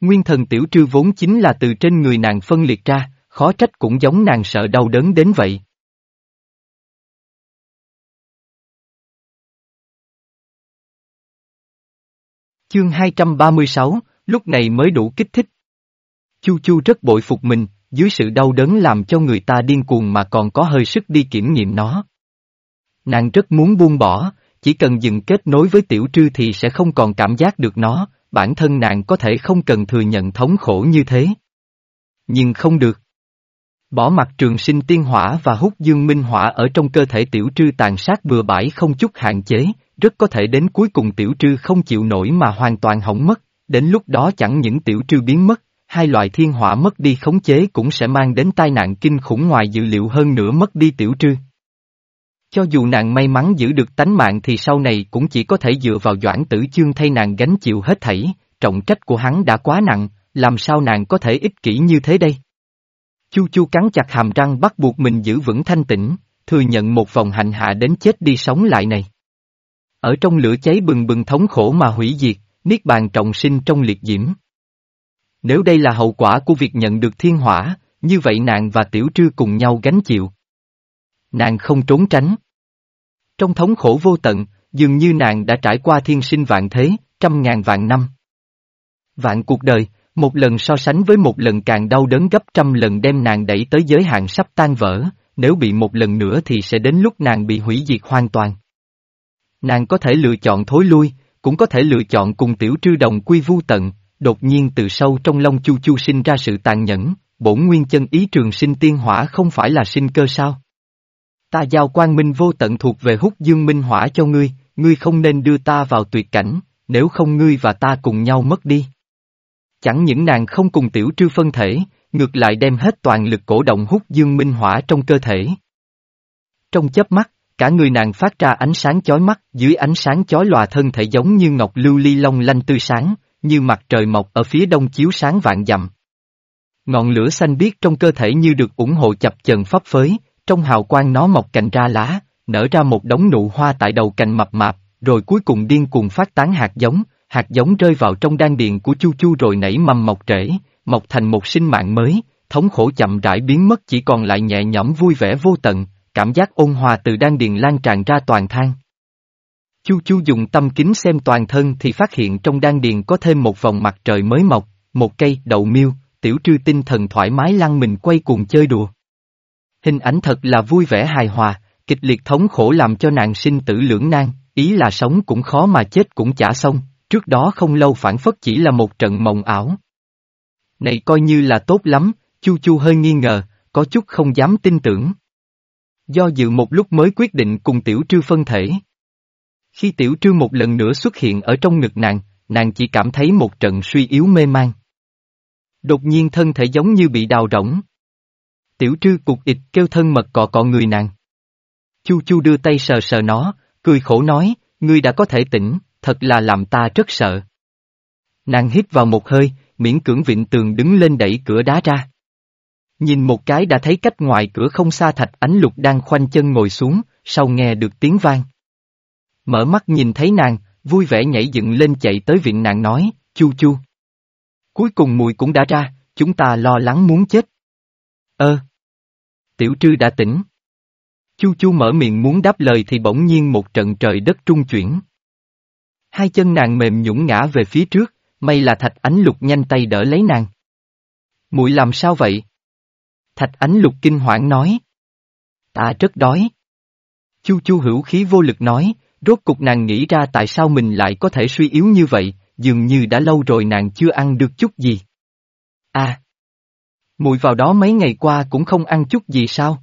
S1: Nguyên thần tiểu trư vốn chính là từ trên người nàng phân liệt ra, khó trách cũng giống nàng sợ đau đớn đến vậy. Chương 236, lúc này mới đủ kích thích. Chu Chu rất bội phục mình, dưới sự đau đớn làm cho người ta điên cuồng mà còn có hơi sức đi kiểm nghiệm nó. Nàng rất muốn buông bỏ, chỉ cần dừng kết nối với tiểu trư thì sẽ không còn cảm giác được nó, bản thân nàng có thể không cần thừa nhận thống khổ như thế. Nhưng không được. Bỏ mặt trường sinh tiên hỏa và hút dương minh hỏa ở trong cơ thể tiểu trư tàn sát bừa bãi không chút hạn chế, rất có thể đến cuối cùng tiểu trư không chịu nổi mà hoàn toàn hỏng mất, đến lúc đó chẳng những tiểu trư biến mất, hai loại thiên hỏa mất đi khống chế cũng sẽ mang đến tai nạn kinh khủng ngoài dự liệu hơn nữa mất đi tiểu trư. Cho dù nàng may mắn giữ được tánh mạng thì sau này cũng chỉ có thể dựa vào doãn tử chương thay nàng gánh chịu hết thảy, trọng trách của hắn đã quá nặng, làm sao nàng có thể ích kỷ như thế đây? Chu chu cắn chặt hàm răng bắt buộc mình giữ vững thanh tĩnh, thừa nhận một vòng hành hạ đến chết đi sống lại này. Ở trong lửa cháy bừng bừng thống khổ mà hủy diệt, niết bàn trọng sinh trong liệt diễm. Nếu đây là hậu quả của việc nhận được thiên hỏa, như vậy nàng và tiểu trư cùng nhau gánh chịu. Nàng không trốn tránh. Trong thống khổ vô tận, dường như nàng đã trải qua thiên sinh vạn thế, trăm ngàn vạn năm. Vạn cuộc đời, một lần so sánh với một lần càng đau đớn gấp trăm lần đem nàng đẩy tới giới hạn sắp tan vỡ, nếu bị một lần nữa thì sẽ đến lúc nàng bị hủy diệt hoàn toàn. Nàng có thể lựa chọn thối lui, cũng có thể lựa chọn cùng tiểu trư đồng quy vu tận, đột nhiên từ sâu trong lông chu chu sinh ra sự tàn nhẫn, bổn nguyên chân ý trường sinh tiên hỏa không phải là sinh cơ sao? Ta giao quang minh vô tận thuộc về hút dương minh hỏa cho ngươi, ngươi không nên đưa ta vào tuyệt cảnh, nếu không ngươi và ta cùng nhau mất đi. Chẳng những nàng không cùng tiểu trư phân thể, ngược lại đem hết toàn lực cổ động hút dương minh hỏa trong cơ thể. Trong chớp mắt, cả người nàng phát ra ánh sáng chói mắt, dưới ánh sáng chói lòa thân thể giống như ngọc lưu ly long lanh tươi sáng, như mặt trời mọc ở phía đông chiếu sáng vạn dặm. Ngọn lửa xanh biếc trong cơ thể như được ủng hộ chập chờn phấp phới, trong hào quang nó mọc cành ra lá, nở ra một đống nụ hoa tại đầu cành mập mạp, rồi cuối cùng điên cuồng phát tán hạt giống, hạt giống rơi vào trong đan điền của Chu Chu rồi nảy mầm mọc rễ, mọc thành một sinh mạng mới, thống khổ chậm rãi biến mất chỉ còn lại nhẹ nhõm vui vẻ vô tận, cảm giác ôn hòa từ đan điền lan tràn ra toàn thang. Chu Chu dùng tâm kính xem toàn thân thì phát hiện trong đan điền có thêm một vòng mặt trời mới mọc, một cây đậu miêu, tiểu trư tinh thần thoải mái lăn mình quay cuồng chơi đùa. Hình ảnh thật là vui vẻ hài hòa, kịch liệt thống khổ làm cho nàng sinh tử lưỡng nan, ý là sống cũng khó mà chết cũng chả xong, trước đó không lâu phản phất chỉ là một trận mộng ảo. Này coi như là tốt lắm, Chu Chu hơi nghi ngờ, có chút không dám tin tưởng. Do dự một lúc mới quyết định cùng tiểu trư phân thể. Khi tiểu trư một lần nữa xuất hiện ở trong ngực nàng, nàng chỉ cảm thấy một trận suy yếu mê man. Đột nhiên thân thể giống như bị đào rỗng. Tiểu trư cục ịch kêu thân mật cọ cọ người nàng. Chu chu đưa tay sờ sờ nó, cười khổ nói, ngươi đã có thể tỉnh, thật là làm ta rất sợ. Nàng hít vào một hơi, miễn cưỡng vịn tường đứng lên đẩy cửa đá ra. Nhìn một cái đã thấy cách ngoài cửa không xa thạch ánh lục đang khoanh chân ngồi xuống, sau nghe được tiếng vang. Mở mắt nhìn thấy nàng, vui vẻ nhảy dựng lên chạy tới viện nàng nói, chu chu. Cuối cùng mùi cũng đã ra, chúng ta lo lắng muốn chết. Ơ! Tiểu trư đã tỉnh. Chu chu mở miệng muốn đáp lời thì bỗng nhiên một trận trời đất trung chuyển. Hai chân nàng mềm nhũng ngã về phía trước, may là thạch ánh lục nhanh tay đỡ lấy nàng. mùi làm sao vậy? Thạch ánh lục kinh hoảng nói. Ta rất đói. Chu chu hữu khí vô lực nói, rốt cục nàng nghĩ ra tại sao mình lại có thể suy yếu như vậy, dường như đã lâu rồi nàng chưa ăn được chút gì. À! Mùi vào đó mấy ngày qua cũng không ăn chút gì sao?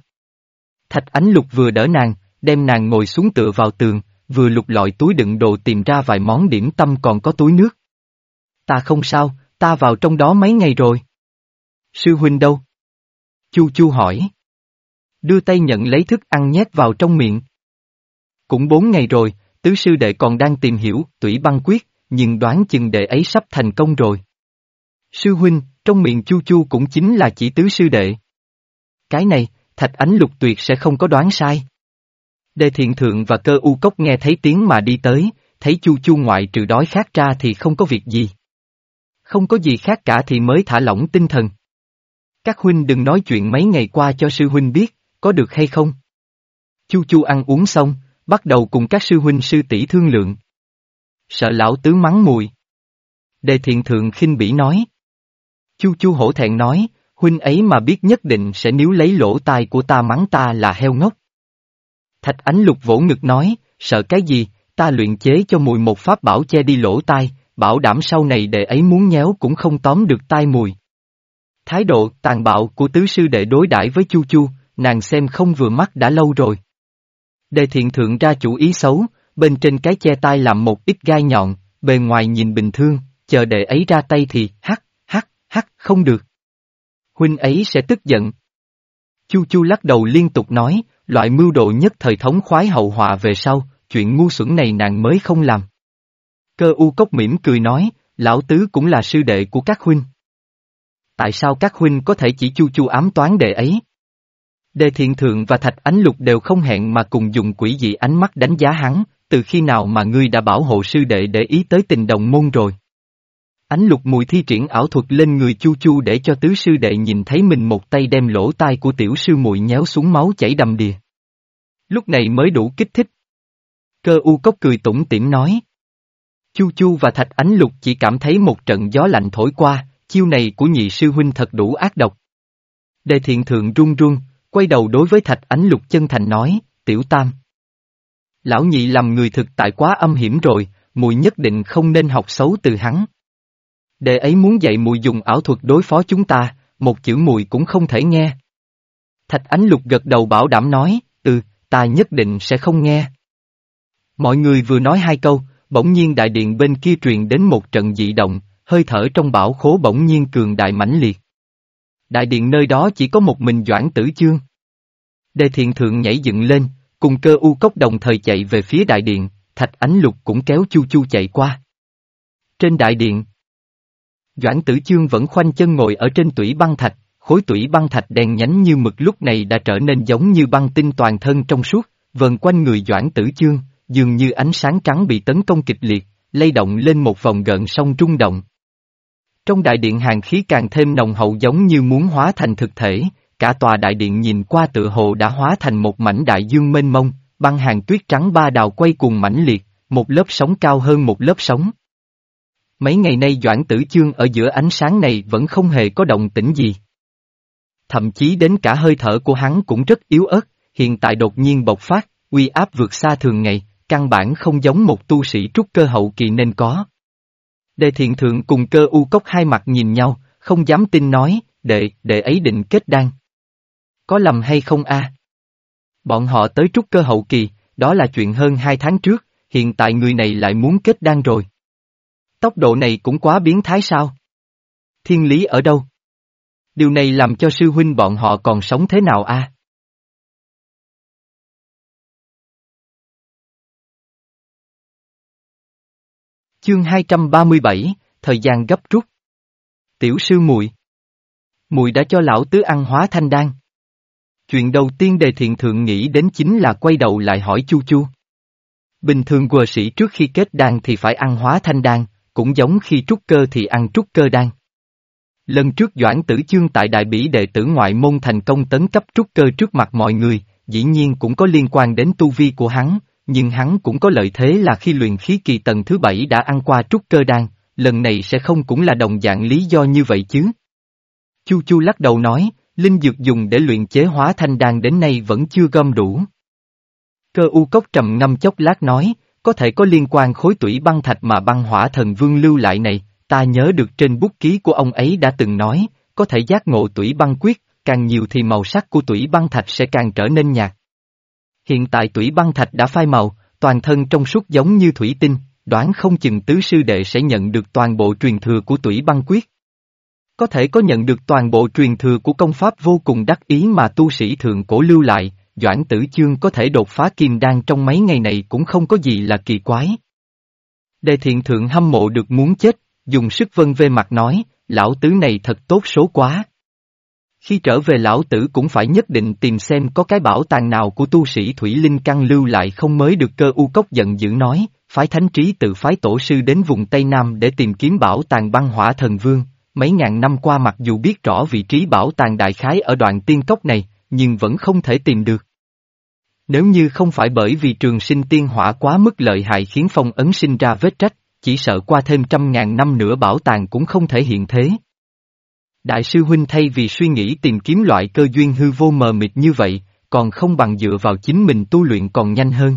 S1: Thạch ánh lục vừa đỡ nàng, đem nàng ngồi xuống tựa vào tường, vừa lục lọi túi đựng đồ tìm ra vài món điểm tâm còn có túi nước. Ta không sao, ta vào trong đó mấy ngày rồi. Sư huynh đâu? Chu chu hỏi. Đưa tay nhận lấy thức ăn nhét vào trong miệng. Cũng bốn ngày rồi, tứ sư đệ còn đang tìm hiểu, tủy băng quyết, nhưng đoán chừng đệ ấy sắp thành công rồi. Sư huynh, trong miệng chu chu cũng chính là chỉ tứ sư đệ. Cái này, thạch ánh lục tuyệt sẽ không có đoán sai. Đề thiện thượng và cơ u cốc nghe thấy tiếng mà đi tới, thấy chu chu ngoại trừ đói khát ra thì không có việc gì. Không có gì khác cả thì mới thả lỏng tinh thần. Các huynh đừng nói chuyện mấy ngày qua cho sư huynh biết, có được hay không? Chu chu ăn uống xong, bắt đầu cùng các sư huynh sư tỷ thương lượng. Sợ lão tứ mắng mùi. Đề thiện thượng khinh bỉ nói. Chu chu hổ thẹn nói, huynh ấy mà biết nhất định sẽ níu lấy lỗ tai của ta mắng ta là heo ngốc. Thạch ánh lục vỗ ngực nói, sợ cái gì, ta luyện chế cho mùi một pháp bảo che đi lỗ tai, bảo đảm sau này đệ ấy muốn nhéo cũng không tóm được tai mùi. Thái độ tàn bạo của tứ sư đệ đối đãi với Chu Chu, nàng xem không vừa mắt đã lâu rồi. Đề thiện thượng ra chủ ý xấu, bên trên cái che tai làm một ít gai nhọn, bề ngoài nhìn bình thường, chờ đệ ấy ra tay thì hắc, hắc, hắc, không được. Huynh ấy sẽ tức giận. Chu Chu lắc đầu liên tục nói, loại mưu độ nhất thời thống khoái hậu họa về sau, chuyện ngu xuẩn này nàng mới không làm. Cơ u cốc mỉm cười nói, lão tứ cũng là sư đệ của các huynh. Tại sao các huynh có thể chỉ chu chu ám toán đệ ấy? Đề thiện thượng và thạch ánh lục đều không hẹn mà cùng dùng quỷ dị ánh mắt đánh giá hắn, từ khi nào mà ngươi đã bảo hộ sư đệ để ý tới tình đồng môn rồi. Ánh lục mùi thi triển ảo thuật lên người chu chu để cho tứ sư đệ nhìn thấy mình một tay đem lỗ tai của tiểu sư muội nhéo xuống máu chảy đầm đìa. Lúc này mới đủ kích thích. Cơ u cốc cười tủm tỉm nói. Chu chu và thạch ánh lục chỉ cảm thấy một trận gió lạnh thổi qua, chiêu này của nhị sư huynh thật đủ ác độc. Đề thiện thượng run run, quay đầu đối với thạch ánh lục chân thành nói, tiểu tam. Lão nhị làm người thực tại quá âm hiểm rồi, mùi nhất định không nên học xấu từ hắn. Đệ ấy muốn dạy mùi dùng ảo thuật đối phó chúng ta, một chữ mùi cũng không thể nghe. Thạch Ánh Lục gật đầu bảo đảm nói, ừ, ta nhất định sẽ không nghe. Mọi người vừa nói hai câu, bỗng nhiên đại điện bên kia truyền đến một trận dị động, hơi thở trong bảo khố bỗng nhiên cường đại mãnh liệt. Đại điện nơi đó chỉ có một mình Doãn Tử Chương. Đề thiện thượng nhảy dựng lên, cùng cơ u cốc đồng thời chạy về phía đại điện, thạch ánh lục cũng kéo chu chu chạy qua. Trên đại điện, Doãn Tử Chương vẫn khoanh chân ngồi ở trên tủy băng thạch, khối tủy băng thạch đèn nhánh như mực lúc này đã trở nên giống như băng tinh toàn thân trong suốt, vần quanh người Doãn Tử Chương, dường như ánh sáng trắng bị tấn công kịch liệt, lay động lên một vòng gợn sông rung động. Trong đại điện hàng khí càng thêm nồng hậu giống như muốn hóa thành thực thể, cả tòa đại điện nhìn qua tựa hồ đã hóa thành một mảnh đại dương mênh mông, băng hàng tuyết trắng ba đào quay cuồng mãnh liệt, một lớp sóng cao hơn một lớp sóng. Mấy ngày nay Doãn Tử Chương ở giữa ánh sáng này vẫn không hề có động tĩnh gì. Thậm chí đến cả hơi thở của hắn cũng rất yếu ớt, hiện tại đột nhiên bộc phát, uy áp vượt xa thường ngày, căn bản không giống một tu sĩ trúc cơ hậu kỳ nên có. Đề thiện thượng cùng cơ u cốc hai mặt nhìn nhau, không dám tin nói, đệ, đệ ấy định kết đan. Có lầm hay không a? Bọn họ tới trúc cơ hậu kỳ, đó là chuyện hơn hai tháng trước, hiện tại người này lại muốn kết đan rồi. Tốc độ này cũng quá biến thái sao? Thiên lý ở đâu? Điều này làm cho sư huynh bọn họ còn sống thế nào a? Chương 237, thời gian gấp rút. Tiểu sư muội Muội đã cho lão tứ ăn hóa thanh đan. Chuyện đầu tiên đề thiện thượng nghĩ đến chính là quay đầu lại hỏi Chu Chu. Bình thường quờ sĩ trước khi kết đan thì phải ăn hóa thanh đan, cũng giống khi trúc cơ thì ăn trúc cơ đan. Lần trước Doãn Tử Chương tại Đại Bỉ đệ tử ngoại môn thành công tấn cấp trúc cơ trước mặt mọi người, dĩ nhiên cũng có liên quan đến tu vi của hắn, nhưng hắn cũng có lợi thế là khi luyện khí kỳ tầng thứ bảy đã ăn qua trúc cơ đan, lần này sẽ không cũng là đồng dạng lý do như vậy chứ. Chu Chu lắc đầu nói, linh dược dùng để luyện chế hóa thanh đan đến nay vẫn chưa gom đủ. Cơ u cốc trầm ngâm chốc lát nói, có thể có liên quan khối tủy băng thạch mà băng hỏa thần vương lưu lại này, ta nhớ được trên bút ký của ông ấy đã từng nói, có thể giác ngộ tủy băng quyết, càng nhiều thì màu sắc của tủy băng thạch sẽ càng trở nên nhạt. Hiện tại tủy băng thạch đã phai màu, toàn thân trong suốt giống như thủy tinh, đoán không chừng tứ sư đệ sẽ nhận được toàn bộ truyền thừa của tủy băng quyết. Có thể có nhận được toàn bộ truyền thừa của công pháp vô cùng đắc ý mà tu sĩ thượng cổ lưu lại, Doãn Tử Chương có thể đột phá kim đan trong mấy ngày này cũng không có gì là kỳ quái. Đề thiện thượng hâm mộ được muốn chết, dùng sức vân về mặt nói, lão tứ này thật tốt số quá. Khi trở về lão tử cũng phải nhất định tìm xem có cái bảo tàng nào của tu sĩ Thủy Linh Căn lưu lại không mới được cơ u cốc giận dữ nói, phái thánh trí tự phái tổ sư đến vùng Tây Nam để tìm kiếm bảo tàng băng hỏa thần vương. Mấy ngàn năm qua mặc dù biết rõ vị trí bảo tàng đại khái ở đoạn tiên cốc này, nhưng vẫn không thể tìm được. Nếu như không phải bởi vì trường sinh tiên hỏa quá mức lợi hại khiến phong ấn sinh ra vết trách, chỉ sợ qua thêm trăm ngàn năm nữa bảo tàng cũng không thể hiện thế. Đại sư huynh thay vì suy nghĩ tìm kiếm loại cơ duyên hư vô mờ mịt như vậy, còn không bằng dựa vào chính mình tu luyện còn nhanh hơn.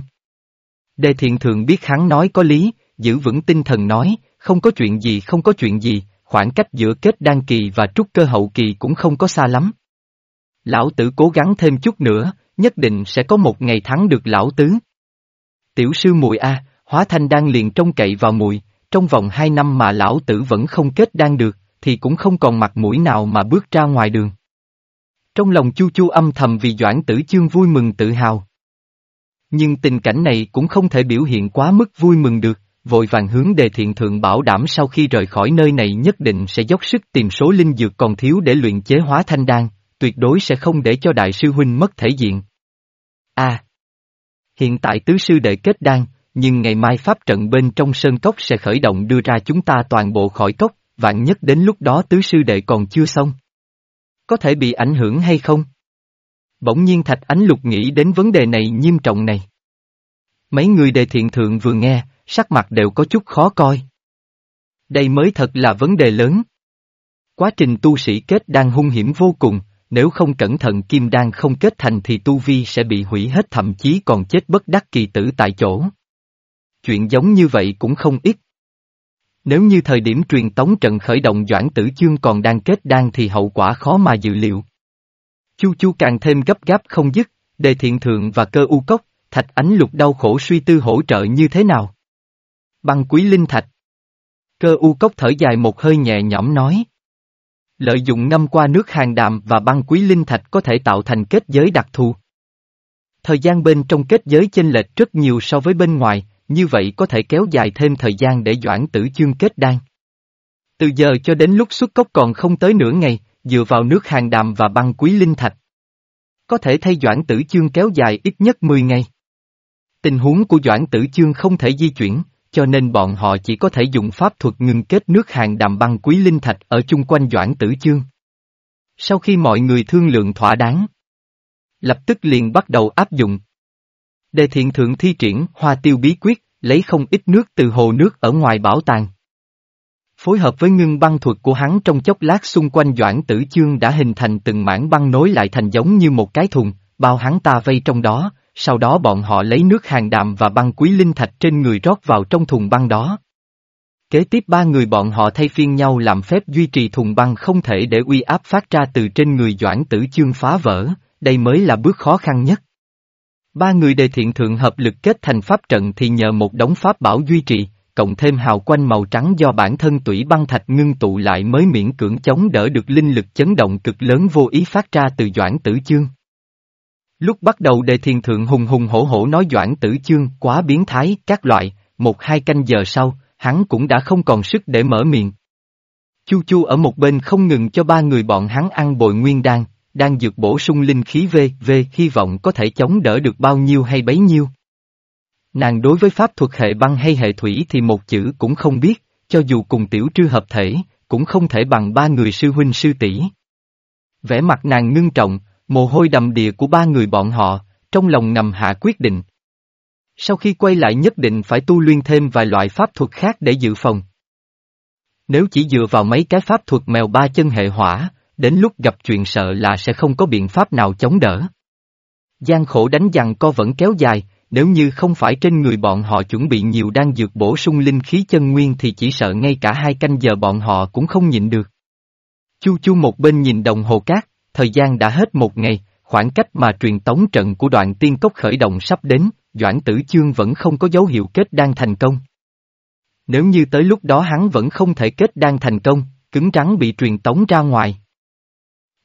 S1: Đề thiện thường biết hắn nói có lý, giữ vững tinh thần nói, không có chuyện gì không có chuyện gì, khoảng cách giữa kết đan kỳ và trúc cơ hậu kỳ cũng không có xa lắm. Lão tử cố gắng thêm chút nữa, nhất định sẽ có một ngày thắng được lão tứ. Tiểu sư muội A, hóa thanh đan liền trông cậy vào muội, trong vòng hai năm mà lão tử vẫn không kết đan được, thì cũng không còn mặt mũi nào mà bước ra ngoài đường. Trong lòng chu chu âm thầm vì Doãn Tử Chương vui mừng tự hào. Nhưng tình cảnh này cũng không thể biểu hiện quá mức vui mừng được, vội vàng hướng đề thiện thượng bảo đảm sau khi rời khỏi nơi này nhất định sẽ dốc sức tìm số linh dược còn thiếu để luyện chế hóa thanh đan, tuyệt đối sẽ không để cho đại sư huynh mất thể diện. A. À, hiện tại tứ sư đệ kết đan, nhưng ngày mai pháp trận bên trong sơn cốc sẽ khởi động đưa ra chúng ta toàn bộ khỏi cốc, vạn nhất đến lúc đó tứ sư đệ còn chưa xong. Có thể bị ảnh hưởng hay không? Bỗng nhiên Thạch Ánh Lục nghĩ đến vấn đề này nghiêm trọng này. Mấy người đề thiện thượng vừa nghe, sắc mặt đều có chút khó coi. Đây mới thật là vấn đề lớn. Quá trình tu sĩ kết đang hung hiểm vô cùng, nếu không cẩn thận kim đan không kết thành thì tu vi sẽ bị hủy hết thậm chí còn chết bất đắc kỳ tử tại chỗ. Chuyện giống như vậy cũng không ít. Nếu như thời điểm truyền tống trận khởi động Doãn Tử Chương còn đang kết đan thì hậu quả khó mà dự liệu. Chu Chu càng thêm gấp gáp không dứt, đề thiện thượng và cơ u cốc, thạch ánh lục đau khổ suy tư hỗ trợ như thế nào. Băng quý linh thạch. Cơ u cốc thở dài một hơi nhẹ nhõm nói. Lợi dụng năm qua nước hàng đạm và băng quý linh thạch có thể tạo thành kết giới đặc thù. Thời gian bên trong kết giới chênh lệch rất nhiều so với bên ngoài, như vậy có thể kéo dài thêm thời gian để doãn tử chương kết đan. Từ giờ cho đến lúc xuất cốc còn không tới nửa ngày, dựa vào nước hàng đàm và băng quý linh thạch. Có thể thay doãn tử chương kéo dài ít nhất 10 ngày. Tình huống của doãn tử chương không thể di chuyển, cho nên bọn họ chỉ có thể dùng pháp thuật ngừng kết nước hàng đàm băng quý linh thạch ở chung quanh doãn tử chương. Sau khi mọi người thương lượng thỏa đáng, lập tức liền bắt đầu áp dụng. Đề thiện thượng thi triển hoa tiêu bí quyết, lấy không ít nước từ hồ nước ở ngoài bảo tàng. Phối hợp với ngưng băng thuật của hắn trong chốc lát xung quanh Doãn Tử Chương đã hình thành từng mảng băng nối lại thành giống như một cái thùng, bao hắn ta vây trong đó, sau đó bọn họ lấy nước hàng đạm và băng quý linh thạch trên người rót vào trong thùng băng đó. Kế tiếp ba người bọn họ thay phiên nhau làm phép duy trì thùng băng không thể để uy áp phát ra từ trên người Doãn Tử Chương phá vỡ, đây mới là bước khó khăn nhất. Ba người đề thiện thượng hợp lực kết thành pháp trận thì nhờ một đống pháp bảo duy trì, cộng thêm hào quanh màu trắng do bản thân tủy băng thạch ngưng tụ lại mới miễn cưỡng chống đỡ được linh lực chấn động cực lớn vô ý phát ra từ Doãn Tử Chương. Lúc bắt đầu đề thiền thượng hùng hùng hổ hổ nói Doãn Tử Chương quá biến thái, các loại, một hai canh giờ sau, hắn cũng đã không còn sức để mở miệng. Chu Chu ở một bên không ngừng cho ba người bọn hắn ăn bồi nguyên đan, đang dược bổ sung linh khí V, V hy vọng có thể chống đỡ được bao nhiêu hay bấy nhiêu. Nàng đối với pháp thuật hệ băng hay hệ thủy thì một chữ cũng không biết, cho dù cùng tiểu trư hợp thể, cũng không thể bằng ba người sư huynh sư tỷ. Vẻ mặt nàng ngưng trọng, mồ hôi đầm đìa của ba người bọn họ, trong lòng nằm hạ quyết định. Sau khi quay lại nhất định phải tu luyện thêm vài loại pháp thuật khác để dự phòng. Nếu chỉ dựa vào mấy cái pháp thuật mèo ba chân hệ hỏa, đến lúc gặp chuyện sợ là sẽ không có biện pháp nào chống đỡ. gian khổ đánh giằng co vẫn kéo dài, nếu như không phải trên người bọn họ chuẩn bị nhiều đan dược bổ sung linh khí chân nguyên thì chỉ sợ ngay cả hai canh giờ bọn họ cũng không nhịn được. Chu chu một bên nhìn đồng hồ cát, thời gian đã hết một ngày, khoảng cách mà truyền tống trận của đoạn tiên cốc khởi động sắp đến, Doãn Tử Chương vẫn không có dấu hiệu kết đan thành công. Nếu như tới lúc đó hắn vẫn không thể kết đan thành công, cứng trắng bị truyền tống ra ngoài.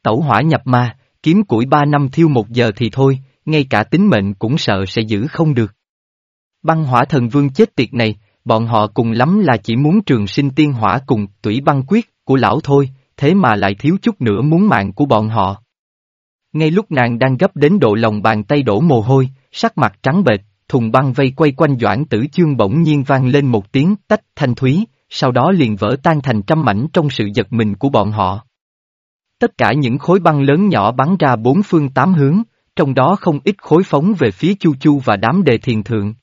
S1: Tẩu hỏa nhập ma, kiếm củi ba năm thiêu một giờ thì thôi, ngay cả tính mệnh cũng sợ sẽ giữ không được. Băng hỏa thần vương chết tiệt này, bọn họ cùng lắm là chỉ muốn trường sinh tiên hỏa cùng tủy băng quyết của lão thôi, thế mà lại thiếu chút nữa muốn mạng của bọn họ. Ngay lúc nàng đang gấp đến độ lòng bàn tay đổ mồ hôi, sắc mặt trắng bệch, thùng băng vây quay quanh Doãn Tử Chương bỗng nhiên vang lên một tiếng tách thanh thúy, sau đó liền vỡ tan thành trăm mảnh trong sự giật mình của bọn họ. Tất cả những khối băng lớn nhỏ bắn ra bốn phương tám hướng, trong đó không ít khối phóng về phía Chu Chu và đám đề thiền thượng.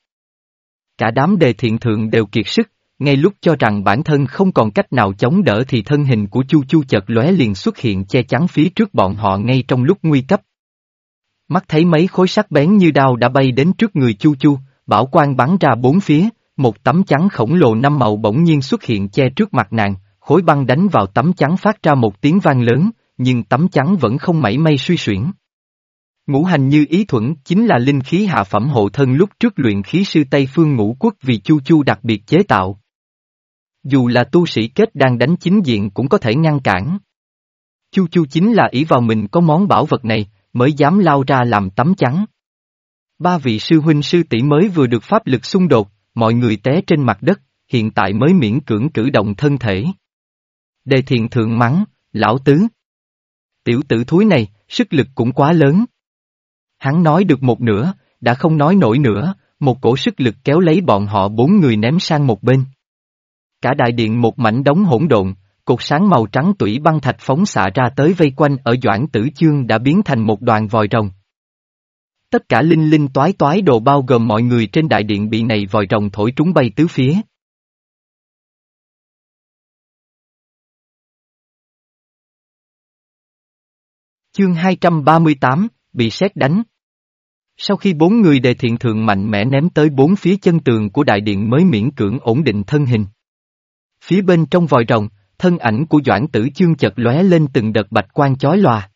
S1: Cả đám đề thiện thượng đều kiệt sức, ngay lúc cho rằng bản thân không còn cách nào chống đỡ thì thân hình của Chu Chu chợt lóe liền xuất hiện che chắn phía trước bọn họ ngay trong lúc nguy cấp. Mắt thấy mấy khối sắc bén như đao đã bay đến trước người Chu Chu, bảo quan bắn ra bốn phía, một tấm chắn khổng lồ năm màu bỗng nhiên xuất hiện che trước mặt nàng, khối băng đánh vào tấm chắn phát ra một tiếng vang lớn, nhưng tấm chắn vẫn không mảy may suy xuyển. Ngũ hành như ý thuẫn chính là linh khí hạ phẩm hộ thân lúc trước luyện khí sư Tây Phương ngũ quốc vì Chu Chu đặc biệt chế tạo. Dù là tu sĩ kết đang đánh chính diện cũng có thể ngăn cản. Chu Chu chính là ý vào mình có món bảo vật này, mới dám lao ra làm tấm chắn. Ba vị sư huynh sư tỷ mới vừa được pháp lực xung đột, mọi người té trên mặt đất, hiện tại mới miễn cưỡng cử động thân thể. Đề thiện thượng mắng, lão tứ. Tiểu tử thúi này, sức lực cũng quá lớn. Hắn nói được một nửa, đã không nói nổi nữa, một cổ sức lực kéo lấy bọn họ bốn người ném sang một bên. Cả đại điện một mảnh đống hỗn độn, cột sáng màu trắng tủy băng thạch phóng xạ ra tới vây quanh ở Doãn Tử Chương đã biến thành một đoàn vòi rồng. Tất cả linh linh toái toái đồ bao gồm mọi người trên đại điện bị này vòi rồng thổi trúng bay tứ phía. Chương 238, bị sét đánh. Sau khi bốn người đề thiện thượng mạnh mẽ ném tới bốn phía chân tường của đại điện mới miễn cưỡng ổn định thân hình. Phía bên trong vòi rồng, thân ảnh của Doãn Tử Chương chợt lóe lên từng đợt bạch quan chói lòa.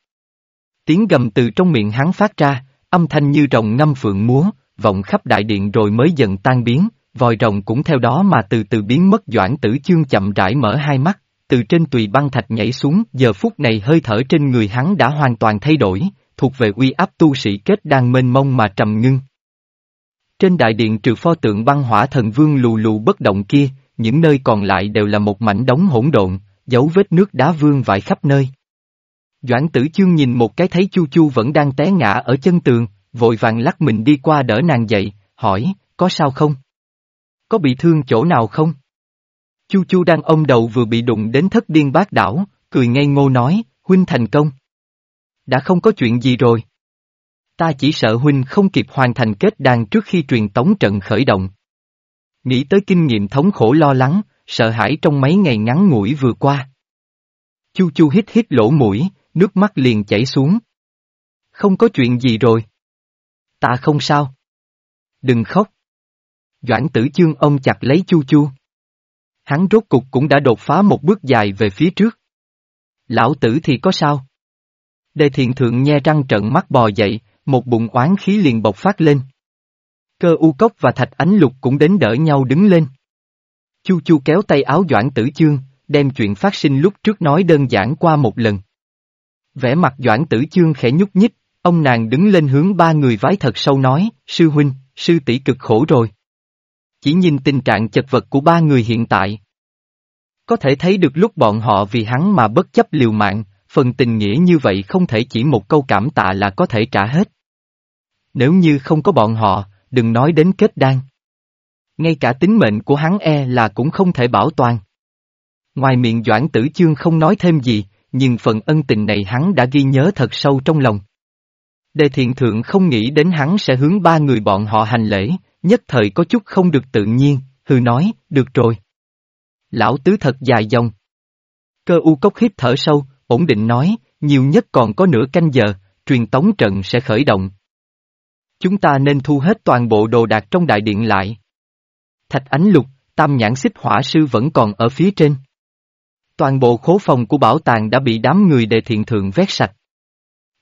S1: Tiếng gầm từ trong miệng hắn phát ra, âm thanh như rồng ngâm phượng múa, vọng khắp đại điện rồi mới dần tan biến, vòi rồng cũng theo đó mà từ từ biến mất Doãn Tử Chương chậm rãi mở hai mắt, từ trên tùy băng thạch nhảy xuống, giờ phút này hơi thở trên người hắn đã hoàn toàn thay đổi, thuộc về uy áp tu sĩ kết đang mênh mông mà trầm ngưng. Trên đại điện trừ pho tượng băng hỏa thần vương lù lù bất động kia, những nơi còn lại đều là một mảnh đống hỗn độn, dấu vết nước đá vương vãi khắp nơi. Doãn tử chương nhìn một cái thấy chu chu vẫn đang té ngã ở chân tường, vội vàng lắc mình đi qua đỡ nàng dậy, hỏi, có sao không? Có bị thương chỗ nào không? Chu chu đang ôm đầu vừa bị đụng đến thất điên bát đảo, cười ngây ngô nói, huynh thành công. Đã không có chuyện gì rồi. Ta chỉ sợ huynh không kịp hoàn thành kết đàn trước khi truyền tống trận khởi động. Nghĩ tới kinh nghiệm thống khổ lo lắng, sợ hãi trong mấy ngày ngắn ngủi vừa qua. Chu chu hít hít lỗ mũi, nước mắt liền chảy xuống. Không có chuyện gì rồi. Ta không sao. Đừng khóc. Doãn tử chương ông chặt lấy chu chu. Hắn rốt cục cũng đã đột phá một bước dài về phía trước. Lão tử thì có sao? Đề thiện thượng nhe răng trận mắt bò dậy, một bụng oán khí liền bộc phát lên. Cơ u cốc và thạch ánh lục cũng đến đỡ nhau đứng lên. Chu chu kéo tay áo Doãn Tử Chương, đem chuyện phát sinh lúc trước nói đơn giản qua một lần. Vẻ mặt Doãn Tử Chương khẽ nhúc nhích, ông nàng đứng lên hướng ba người vái thật sâu nói, sư huynh, sư tỷ cực khổ rồi. Chỉ nhìn tình trạng chật vật của ba người hiện tại. Có thể thấy được lúc bọn họ vì hắn mà bất chấp liều mạng, phần tình nghĩa như vậy không thể chỉ một câu cảm tạ là có thể trả hết. Nếu như không có bọn họ, đừng nói đến kết đan. Ngay cả tính mệnh của hắn e là cũng không thể bảo toàn. Ngoài miệng Doãn Tử Chương không nói thêm gì, nhưng phần ân tình này hắn đã ghi nhớ thật sâu trong lòng. Đề thiện thượng không nghĩ đến hắn sẽ hướng ba người bọn họ hành lễ, nhất thời có chút không được tự nhiên, hừ nói, được rồi. Lão tứ thật dài dòng. Cơ u cốc hít thở sâu, ổn định nói, nhiều nhất còn có nửa canh giờ, truyền tống trận sẽ khởi động. Chúng ta nên thu hết toàn bộ đồ đạc trong đại điện lại. Thạch ánh lục, tam nhãn xích hỏa sư vẫn còn ở phía trên. Toàn bộ khố phòng của bảo tàng đã bị đám người đề thiện thượng vét sạch.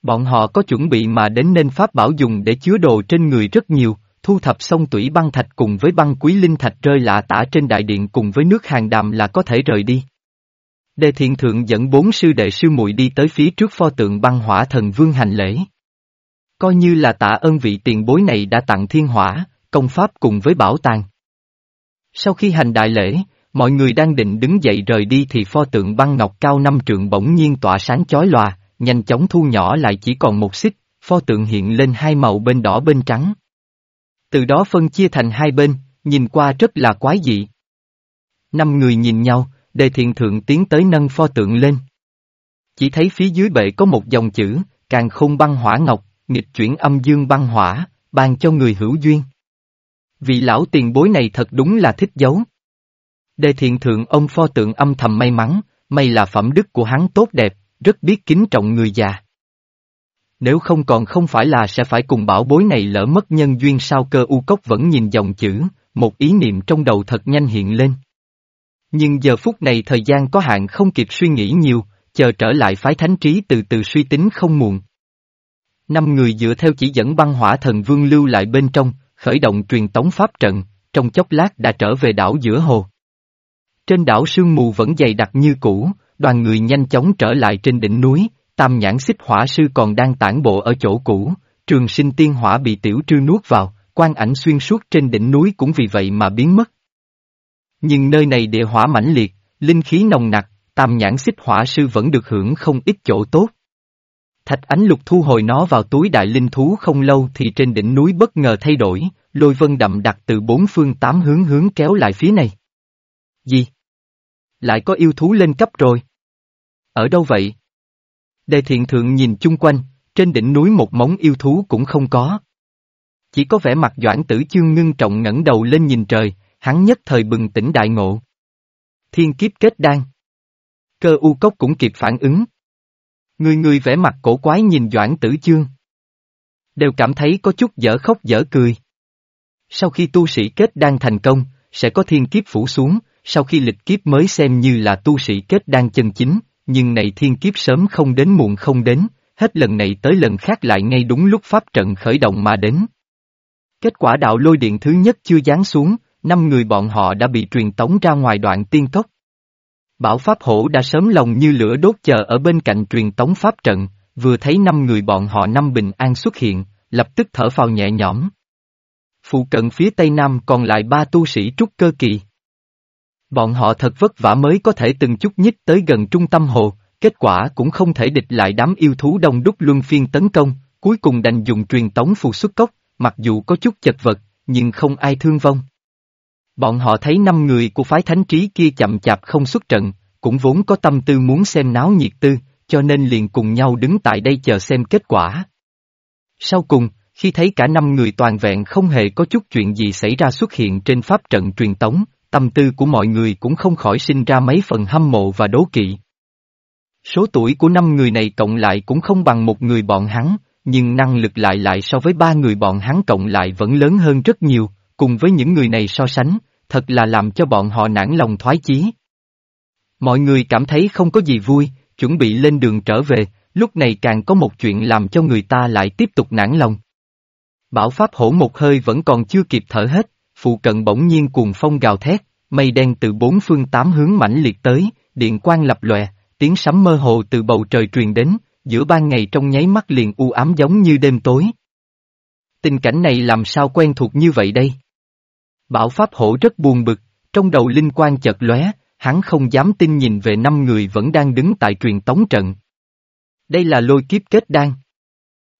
S1: Bọn họ có chuẩn bị mà đến nên pháp bảo dùng để chứa đồ trên người rất nhiều, thu thập xong tủy băng thạch cùng với băng quý linh thạch rơi lạ tả trên đại điện cùng với nước hàng đàm là có thể rời đi. Đề thiện thượng dẫn bốn sư đệ sư muội đi tới phía trước pho tượng băng hỏa thần vương hành lễ. Coi như là tạ ơn vị tiền bối này đã tặng thiên hỏa, công pháp cùng với bảo tàng. Sau khi hành đại lễ, mọi người đang định đứng dậy rời đi thì pho tượng băng ngọc cao năm trượng bỗng nhiên tỏa sáng chói lòa, nhanh chóng thu nhỏ lại chỉ còn một xích, pho tượng hiện lên hai màu bên đỏ bên trắng. Từ đó phân chia thành hai bên, nhìn qua rất là quái dị. Năm người nhìn nhau, đề thiện thượng tiến tới nâng pho tượng lên. Chỉ thấy phía dưới bệ có một dòng chữ, càng không băng hỏa ngọc, nghịch chuyển âm dương băng hỏa, ban cho người hữu duyên. Vị lão tiền bối này thật đúng là thích giấu. Đề thiện thượng ông pho tượng âm thầm may mắn, may là phẩm đức của hắn tốt đẹp, rất biết kính trọng người già. Nếu không còn không phải là sẽ phải cùng bảo bối này lỡ mất nhân duyên sao cơ u cốc vẫn nhìn dòng chữ, một ý niệm trong đầu thật nhanh hiện lên. Nhưng giờ phút này thời gian có hạn không kịp suy nghĩ nhiều, chờ trở lại phái thánh trí từ từ suy tính không muộn. Năm người dựa theo chỉ dẫn băng hỏa thần vương lưu lại bên trong, khởi động truyền tống pháp trận, trong chốc lát đã trở về đảo giữa hồ. Trên đảo sương mù vẫn dày đặc như cũ, đoàn người nhanh chóng trở lại trên đỉnh núi, tam nhãn xích hỏa sư còn đang tản bộ ở chỗ cũ, trường sinh tiên hỏa bị tiểu trư nuốt vào, quan ảnh xuyên suốt trên đỉnh núi cũng vì vậy mà biến mất. Nhưng nơi này địa hỏa mãnh liệt, linh khí nồng nặc, tam nhãn xích hỏa sư vẫn được hưởng không ít chỗ tốt. Thạch ánh lục thu hồi nó vào túi đại linh thú không lâu thì trên đỉnh núi bất ngờ thay đổi, lôi vân đậm đặc từ bốn phương tám hướng hướng kéo lại phía này. Gì? Lại có yêu thú lên cấp rồi. Ở đâu vậy? Đề thiện thượng nhìn chung quanh, trên đỉnh núi một móng yêu thú cũng không có. Chỉ có vẻ mặt doãn tử chương ngưng trọng ngẩng đầu lên nhìn trời, hắn nhất thời bừng tỉnh đại ngộ. Thiên kiếp kết đan. Cơ u cốc cũng kịp phản ứng. Người người vẻ mặt cổ quái nhìn Doãn Tử Chương. Đều cảm thấy có chút dở khóc dở cười. Sau khi tu sĩ kết đan thành công, sẽ có thiên kiếp phủ xuống, sau khi lịch kiếp mới xem như là tu sĩ kết đan chân chính, nhưng này thiên kiếp sớm không đến muộn không đến, hết lần này tới lần khác lại ngay đúng lúc pháp trận khởi động mà đến. Kết quả đạo lôi điện thứ nhất chưa giáng xuống, năm người bọn họ đã bị truyền tống ra ngoài đoạn tiên cốc. Bảo Pháp Hổ đã sớm lòng như lửa đốt chờ ở bên cạnh truyền tống pháp trận, vừa thấy năm người bọn họ năm bình an xuất hiện, lập tức thở phào nhẹ nhõm. Phụ cận phía tây nam còn lại ba tu sĩ trúc cơ kỳ. Bọn họ thật vất vả mới có thể từng chút nhích tới gần trung tâm hồ, kết quả cũng không thể địch lại đám yêu thú đông đúc luân phiên tấn công, cuối cùng đành dùng truyền tống phù xuất cốc, mặc dù có chút chật vật, nhưng không ai thương vong. Bọn họ thấy năm người của phái thánh trí kia chậm chạp không xuất trận, cũng vốn có tâm tư muốn xem náo nhiệt tư, cho nên liền cùng nhau đứng tại đây chờ xem kết quả. Sau cùng, khi thấy cả năm người toàn vẹn không hề có chút chuyện gì xảy ra xuất hiện trên pháp trận truyền tống, tâm tư của mọi người cũng không khỏi sinh ra mấy phần hâm mộ và đố kỵ. Số tuổi của năm người này cộng lại cũng không bằng một người bọn hắn, nhưng năng lực lại lại so với ba người bọn hắn cộng lại vẫn lớn hơn rất nhiều, cùng với những người này so sánh, thật là làm cho bọn họ nản lòng thoái chí. Mọi người cảm thấy không có gì vui, chuẩn bị lên đường trở về, lúc này càng có một chuyện làm cho người ta lại tiếp tục nản lòng. Bảo Pháp hổ một hơi vẫn còn chưa kịp thở hết, phụ cận bỗng nhiên cuồng phong gào thét, mây đen từ bốn phương tám hướng mãnh liệt tới, điện quang lập lòe, tiếng sấm mơ hồ từ bầu trời truyền đến, giữa ban ngày trong nháy mắt liền u ám giống như đêm tối. Tình cảnh này làm sao quen thuộc như vậy đây? Bảo Pháp Hổ rất buồn bực, trong đầu linh quan chợt lóe, hắn không dám tin nhìn về năm người vẫn đang đứng tại truyền tống trận. Đây là lôi kiếp kết đan.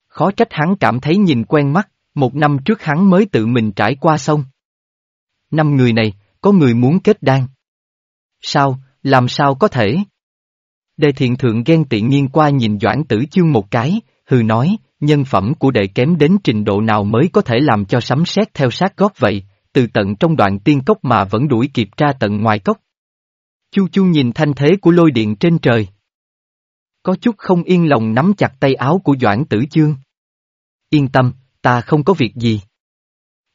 S1: Khó trách hắn cảm thấy nhìn quen mắt, một năm trước hắn mới tự mình trải qua xong. Năm người này, có người muốn kết đan. Sao, làm sao có thể? Đề thiện thượng ghen tiện nhiên qua nhìn Doãn Tử Chương một cái, hừ nói, nhân phẩm của đệ kém đến trình độ nào mới có thể làm cho sấm sét theo sát gót vậy, từ tận trong đoạn tiên cốc mà vẫn đuổi kịp ra tận ngoài cốc. Chu Chu nhìn thanh thế của lôi điện trên trời. Có chút không yên lòng nắm chặt tay áo của Doãn Tử Chương. Yên tâm, ta không có việc gì.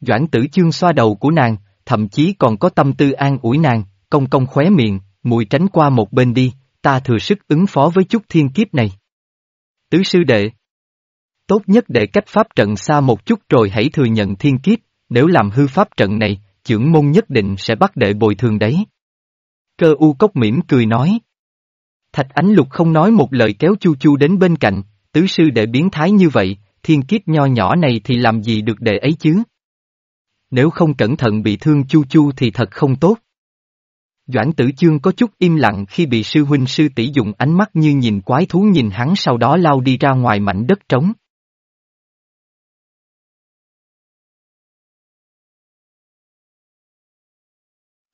S1: Doãn Tử Chương xoa đầu của nàng, thậm chí còn có tâm tư an ủi nàng, công công khóe miệng, mùi tránh qua một bên đi, ta thừa sức ứng phó với chút thiên kiếp này. Tứ sư đệ. Tốt nhất để cách pháp trận xa một chút rồi hãy thừa nhận thiên kiếp, nếu làm hư pháp trận này, trưởng môn nhất định sẽ bắt đệ bồi thường đấy. Cơ u cốc mỉm cười nói. Thạch ánh lục không nói một lời kéo chu chu đến bên cạnh, tứ sư đệ biến thái như vậy, thiên kiếp nho nhỏ này thì làm gì được đệ ấy chứ? Nếu không cẩn thận bị thương chu chu thì thật không tốt. Doãn tử chương có chút im lặng khi bị sư huynh sư tỷ dùng ánh mắt như nhìn quái thú nhìn hắn sau đó lao đi ra ngoài mảnh đất trống.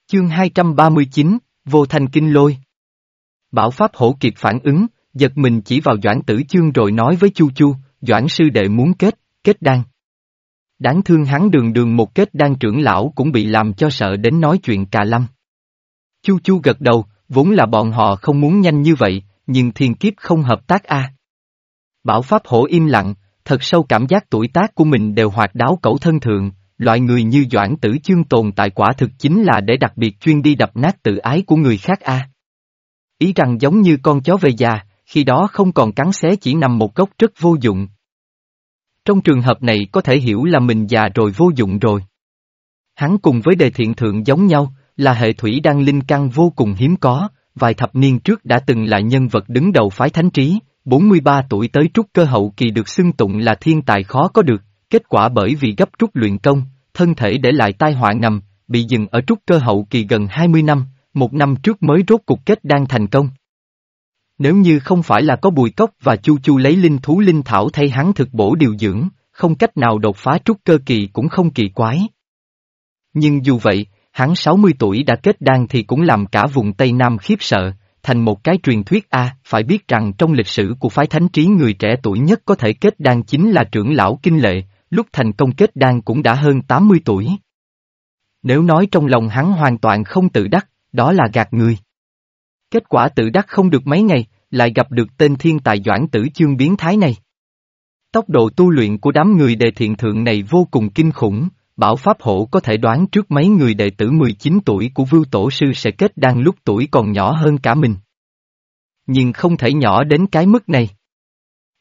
S1: Chương 239, Vô thành Kinh Lôi Bảo Pháp hổ kịp phản ứng, giật mình chỉ vào Doãn Tử Chương rồi nói với Chu Chu, Doãn sư đệ muốn kết, kết đan. Đáng thương hắn đường đường một kết đang trưởng lão cũng bị làm cho sợ đến nói chuyện cà lâm. Chu Chu gật đầu, vốn là bọn họ không muốn nhanh như vậy, nhưng thiên kiếp không hợp tác a. Bảo Pháp hổ im lặng, thật sâu cảm giác tuổi tác của mình đều hoạt đáo cẩu thân thượng, loại người như Doãn Tử Chương tồn tại quả thực chính là để đặc biệt chuyên đi đập nát tự ái của người khác a. Ý rằng giống như con chó về già, khi đó không còn cắn xé chỉ nằm một gốc rất vô dụng. Trong trường hợp này có thể hiểu là mình già rồi vô dụng rồi. Hắn cùng với đề thiện thượng giống nhau, là hệ thủy đăng linh căn vô cùng hiếm có, vài thập niên trước đã từng là nhân vật đứng đầu phái thánh trí, 43 tuổi tới trúc cơ hậu kỳ được xưng tụng là thiên tài khó có được, kết quả bởi vì gấp trúc luyện công, thân thể để lại tai họa ngầm, bị dừng ở trúc cơ hậu kỳ gần 20 năm, một năm trước mới rốt cục kết đang thành công. Nếu như không phải là có bùi cốc và chu chu lấy linh thú linh thảo thay hắn thực bổ điều dưỡng, không cách nào đột phá trúc cơ kỳ cũng không kỳ quái. Nhưng dù vậy, hắn 60 tuổi đã kết đan thì cũng làm cả vùng Tây Nam khiếp sợ, thành một cái truyền thuyết A, phải biết rằng trong lịch sử của phái thánh trí người trẻ tuổi nhất có thể kết đan chính là trưởng lão kinh lệ, lúc thành công kết đan cũng đã hơn 80 tuổi. Nếu nói trong lòng hắn hoàn toàn không tự đắc, đó là gạt người. Kết quả tự đắc không được mấy ngày, lại gặp được tên thiên tài doãn tử chương biến thái này. Tốc độ tu luyện của đám người đề thiện thượng này vô cùng kinh khủng, Bảo Pháp Hổ có thể đoán trước mấy người đệ tử 19 tuổi của Vưu Tổ Sư sẽ kết đang lúc tuổi còn nhỏ hơn cả mình. Nhưng không thể nhỏ đến cái mức này.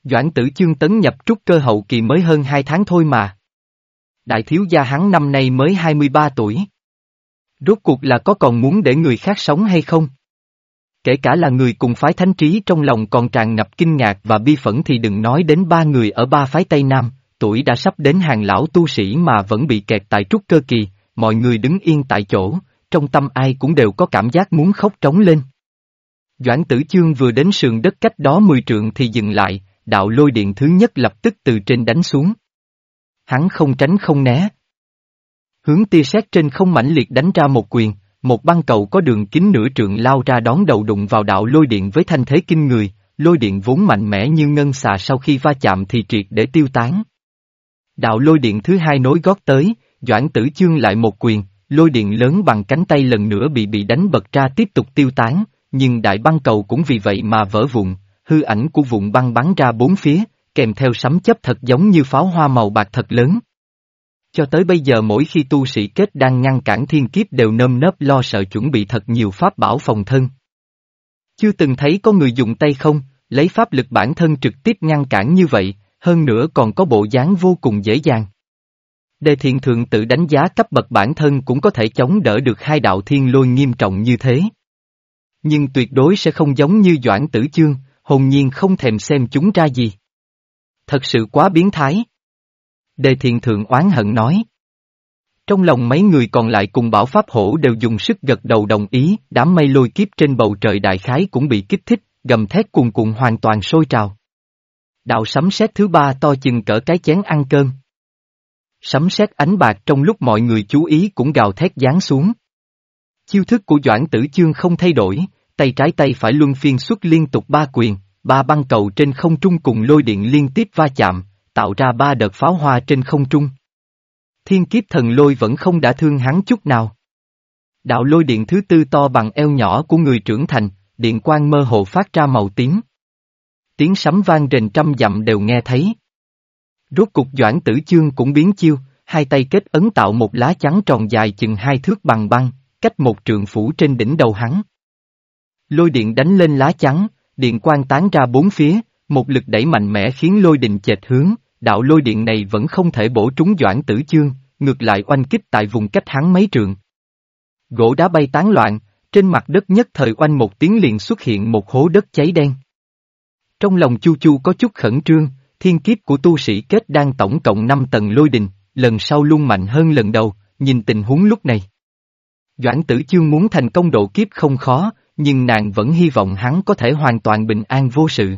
S1: Doãn tử chương tấn nhập trúc cơ hậu kỳ mới hơn 2 tháng thôi mà. Đại thiếu gia hắn năm nay mới 23 tuổi. Rốt cuộc là có còn muốn để người khác sống hay không? Kể cả là người cùng phái thánh trí trong lòng còn tràn ngập kinh ngạc và bi phẫn thì đừng nói đến ba người ở ba phái Tây Nam, tuổi đã sắp đến hàng lão tu sĩ mà vẫn bị kẹt tại trúc cơ kỳ, mọi người đứng yên tại chỗ, trong tâm ai cũng đều có cảm giác muốn khóc trống lên. Doãn tử chương vừa đến sườn đất cách đó 10 trượng thì dừng lại, đạo lôi điện thứ nhất lập tức từ trên đánh xuống. Hắn không tránh không né. Hướng tia sét trên không mãnh liệt đánh ra một quyền, một băng cầu có đường kính nửa trượng lao ra đón đầu đụng vào đạo lôi điện với thanh thế kinh người, lôi điện vốn mạnh mẽ như ngân xà sau khi va chạm thì triệt để tiêu tán. Đạo lôi điện thứ hai nối gót tới, Doãn Tử Chương lại một quyền, lôi điện lớn bằng cánh tay lần nữa bị bị đánh bật ra tiếp tục tiêu tán, nhưng đại băng cầu cũng vì vậy mà vỡ vụn, hư ảnh của vụn băng bắn ra bốn phía, kèm theo sấm chấp thật giống như pháo hoa màu bạc thật lớn. Cho tới bây giờ mỗi khi tu sĩ kết đang ngăn cản thiên kiếp đều nơm nớp lo sợ chuẩn bị thật nhiều pháp bảo phòng thân. Chưa từng thấy có người dùng tay không, lấy pháp lực bản thân trực tiếp ngăn cản như vậy, hơn nữa còn có bộ dáng vô cùng dễ dàng. Đề thiện thượng tự đánh giá cấp bậc bản thân cũng có thể chống đỡ được hai đạo thiên lôi nghiêm trọng như thế. Nhưng tuyệt đối sẽ không giống như Doãn Tử Chương, hồn nhiên không thèm xem chúng ra gì. Thật sự quá biến thái. Đề thiện thượng oán hận nói. Trong lòng mấy người còn lại cùng bảo pháp hổ đều dùng sức gật đầu đồng ý, đám mây lôi kiếp trên bầu trời đại khái cũng bị kích thích, gầm thét cuồn cuộn hoàn toàn sôi trào. Đạo sấm sét thứ ba to chừng cỡ cái chén ăn cơm. Sấm sét ánh bạc trong lúc mọi người chú ý cũng gào thét giáng xuống. Chiêu thức của Doãn Tử Chương không thay đổi, tay trái tay phải luân phiên xuất liên tục ba quyền, ba băng cầu trên không trung cùng lôi điện liên tiếp va chạm, tạo ra ba đợt pháo hoa trên không trung. Thiên kiếp thần lôi vẫn không đã thương hắn chút nào. Đạo lôi điện thứ tư to bằng eo nhỏ của người trưởng thành, điện quang mơ hồ phát ra màu tím. Tiếng sấm vang rền trăm dặm đều nghe thấy. Rốt cục Doãn Tử Chương cũng biến chiêu, hai tay kết ấn tạo một lá chắn tròn dài chừng hai thước bằng băng, cách một trường phủ trên đỉnh đầu hắn. Lôi điện đánh lên lá chắn, điện quang tán ra bốn phía, một lực đẩy mạnh mẽ khiến lôi đình chệch hướng, đạo lôi điện này vẫn không thể bổ trúng Doãn Tử Chương, ngược lại oanh kích tại vùng cách hắn mấy trường Gỗ đá bay tán loạn, trên mặt đất nhất thời oanh một tiếng liền xuất hiện một hố đất cháy đen. Trong lòng Chu Chu có chút khẩn trương, thiên kiếp của tu sĩ kết đang tổng cộng 5 tầng lôi đình, lần sau luôn mạnh hơn lần đầu, nhìn tình huống lúc này. Doãn tử chương muốn thành công độ kiếp không khó, nhưng nàng vẫn hy vọng hắn có thể hoàn toàn bình an vô sự.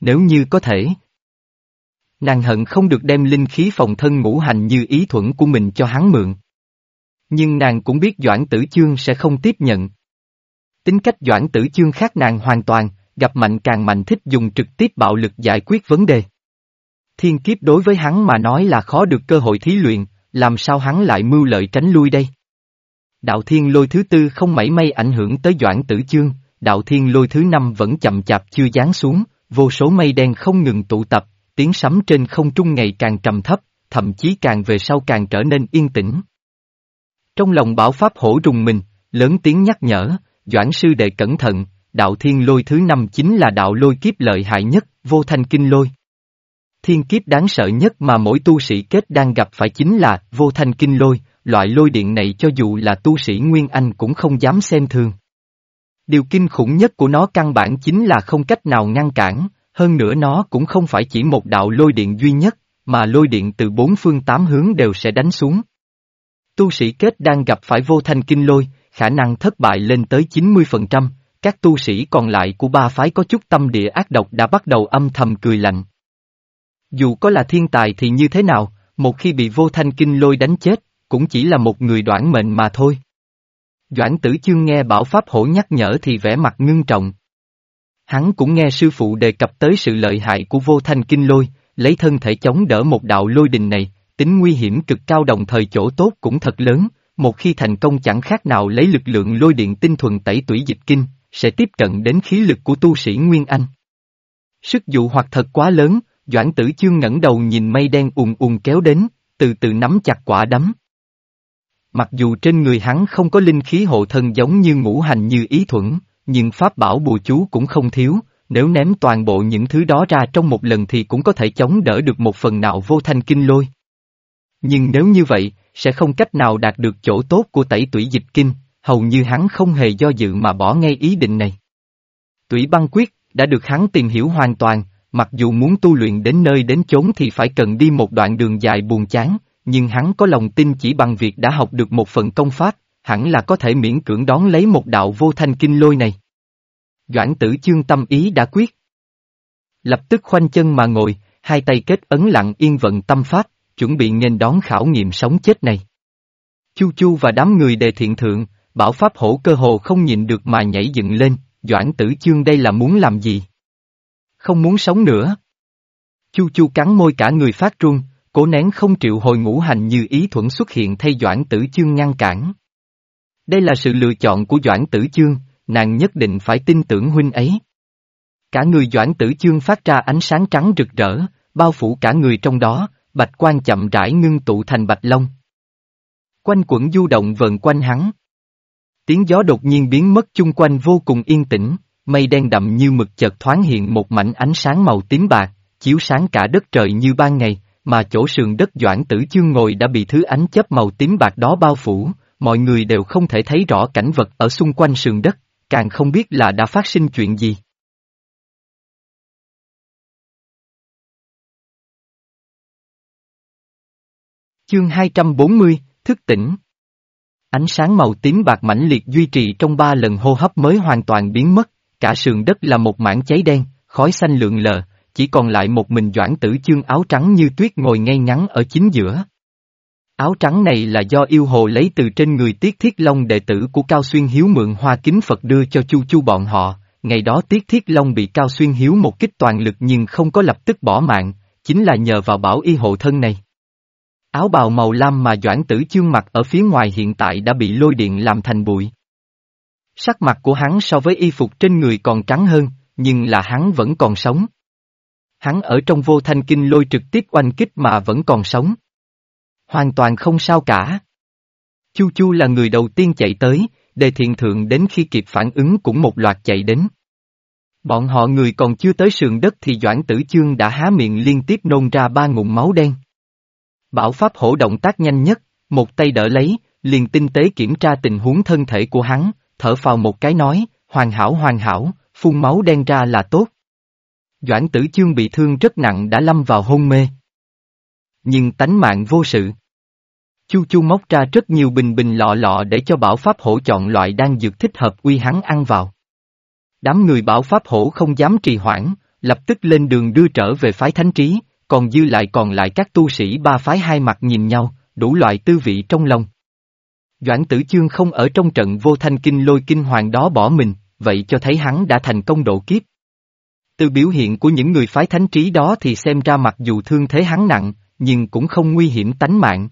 S1: Nếu như có thể. Nàng hận không được đem linh khí phòng thân ngũ hành như ý thuẫn của mình cho hắn mượn. Nhưng nàng cũng biết Doãn Tử Chương sẽ không tiếp nhận. Tính cách Doãn Tử Chương khác nàng hoàn toàn, gặp mạnh càng mạnh thích dùng trực tiếp bạo lực giải quyết vấn đề. Thiên kiếp đối với hắn mà nói là khó được cơ hội thí luyện, làm sao hắn lại mưu lợi tránh lui đây? Đạo thiên lôi thứ tư không mảy may ảnh hưởng tới Doãn Tử Chương, đạo thiên lôi thứ năm vẫn chậm chạp chưa giáng xuống, vô số mây đen không ngừng tụ tập, tiếng sấm trên không trung ngày càng trầm thấp, thậm chí càng về sau càng trở nên yên tĩnh. Trong lòng bảo pháp hổ rùng mình, lớn tiếng nhắc nhở, Doãn sư đệ cẩn thận, đạo thiên lôi thứ năm chính là đạo lôi kiếp lợi hại nhất, vô thanh kinh lôi. Thiên kiếp đáng sợ nhất mà mỗi tu sĩ kết đang gặp phải chính là vô thanh kinh lôi, loại lôi điện này cho dù là tu sĩ Nguyên Anh cũng không dám xem thường. Điều kinh khủng nhất của nó căn bản chính là không cách nào ngăn cản, hơn nữa nó cũng không phải chỉ một đạo lôi điện duy nhất, mà lôi điện từ bốn phương tám hướng đều sẽ đánh xuống. Tu sĩ kết đang gặp phải vô thanh kinh lôi, khả năng thất bại lên tới 90%, các tu sĩ còn lại của ba phái có chút tâm địa ác độc đã bắt đầu âm thầm cười lạnh. Dù có là thiên tài thì như thế nào, một khi bị vô thanh kinh lôi đánh chết, cũng chỉ là một người đoản mệnh mà thôi. Doãn tử chương nghe bảo pháp hổ nhắc nhở thì vẻ mặt ngưng trọng. Hắn cũng nghe sư phụ đề cập tới sự lợi hại của vô thanh kinh lôi, lấy thân thể chống đỡ một đạo lôi đình này, tính nguy hiểm cực cao đồng thời chỗ tốt cũng thật lớn, một khi thành công chẳng khác nào lấy lực lượng lôi điện tinh thuần tẩy tủy dịch kinh, sẽ tiếp cận đến khí lực của tu sĩ Nguyên Anh. Sức dụ hoặc thật quá lớn, Doãn tử chương ngẩng đầu nhìn mây đen ùn ùn kéo đến, từ từ nắm chặt quả đấm. Mặc dù trên người hắn không có linh khí hộ thân giống như ngũ hành như ý thuẫn, nhưng pháp bảo bùa chú cũng không thiếu, nếu ném toàn bộ những thứ đó ra trong một lần thì cũng có thể chống đỡ được một phần nào vô thanh kinh lôi. Nhưng nếu như vậy, sẽ không cách nào đạt được chỗ tốt của tẩy tủy dịch kinh, hầu như hắn không hề do dự mà bỏ ngay ý định này. Tủy băng quyết, đã được hắn tìm hiểu hoàn toàn, mặc dù muốn tu luyện đến nơi đến chốn thì phải cần đi một đoạn đường dài buồn chán, nhưng hắn có lòng tin chỉ bằng việc đã học được một phần công pháp, hẳn là có thể miễn cưỡng đón lấy một đạo vô thanh kinh lôi này. Doãn tử chương tâm ý đã quyết. Lập tức khoanh chân mà ngồi, hai tay kết ấn lặng yên vận tâm pháp, chuẩn bị nghênh đón khảo nghiệm sống chết này. Chu Chu và đám người đề thiện thượng, bảo pháp hổ cơ hồ không nhịn được mà nhảy dựng lên, Doãn tử chương đây là muốn làm gì? Không muốn sống nữa. Chu Chu cắn môi cả người phát run, cố nén không triệu hồi ngũ hành như ý thuẫn xuất hiện thay Doãn tử chương ngăn cản. Đây là sự lựa chọn của Doãn tử chương, nàng nhất định phải tin tưởng huynh ấy. Cả người Doãn tử chương phát ra ánh sáng trắng rực rỡ, bao phủ cả người trong đó, bạch quan chậm rãi ngưng tụ thành bạch long. Quanh quẩn du động vần quanh hắn. Tiếng gió đột nhiên biến mất chung quanh vô cùng yên tĩnh, mây đen đậm như mực chợt thoáng hiện một mảnh ánh sáng màu tím bạc, chiếu sáng cả đất trời như ban ngày, mà chỗ sườn đất Doãn Tử Chương ngồi đã bị thứ ánh chớp màu tím bạc đó bao phủ, mọi người đều không thể thấy rõ cảnh vật ở xung quanh sườn đất, càng không biết là đã phát sinh chuyện gì. Chương 240, Thức tỉnh Ánh sáng màu tím bạc mãnh liệt duy trì trong ba lần hô hấp mới hoàn toàn biến mất, cả sườn đất là một mảng cháy đen, khói xanh lượn lờ, chỉ còn lại một mình doãn tử chương áo trắng như tuyết ngồi ngay ngắn ở chính giữa. Áo trắng này là do yêu hồ lấy từ trên người Tiết Thiết Long đệ tử của Cao Xuyên Hiếu mượn hoa kính Phật đưa cho Chu Chu bọn họ, ngày đó Tiết Thiết Long bị Cao Xuyên Hiếu một kích toàn lực nhưng không có lập tức bỏ mạng, chính là nhờ vào bảo y hộ thân này. Áo bào màu lam mà Doãn Tử Chương mặc ở phía ngoài hiện tại đã bị lôi điện làm thành bụi. Sắc mặt của hắn so với y phục trên người còn trắng hơn, nhưng là hắn vẫn còn sống. Hắn ở trong vô thanh kinh lôi trực tiếp oanh kích mà vẫn còn sống. Hoàn toàn không sao cả. Chu Chu là người đầu tiên chạy tới, đề thiện thượng đến khi kịp phản ứng cũng một loạt chạy đến. Bọn họ người còn chưa tới sườn đất thì Doãn Tử Chương đã há miệng liên tiếp nôn ra ba ngụm máu đen. Bảo Pháp hổ động tác nhanh nhất, một tay đỡ lấy, liền tinh tế kiểm tra tình huống thân thể của hắn, thở phào một cái nói, hoàn hảo hoàn hảo, phun máu đen ra là tốt. Doãn tử chương bị thương rất nặng đã lâm vào hôn mê. Nhưng tánh mạng vô sự. Chu chu móc ra rất nhiều bình bình lọ lọ để cho bảo pháp hổ chọn loại đan dược thích hợp uy hắn ăn vào. Đám người bảo pháp hổ không dám trì hoãn, lập tức lên đường đưa trở về phái thánh trí, còn dư lại còn lại các tu sĩ ba phái hai mặt nhìn nhau, đủ loại tư vị trong lòng. Doãn tử chương không ở trong trận vô thanh kinh lôi kinh hoàng đó bỏ mình, vậy cho thấy hắn đã thành công độ kiếp. Từ biểu hiện của những người phái thánh trí đó thì xem ra mặc dù thương thế hắn nặng, nhưng cũng không nguy hiểm tánh mạng.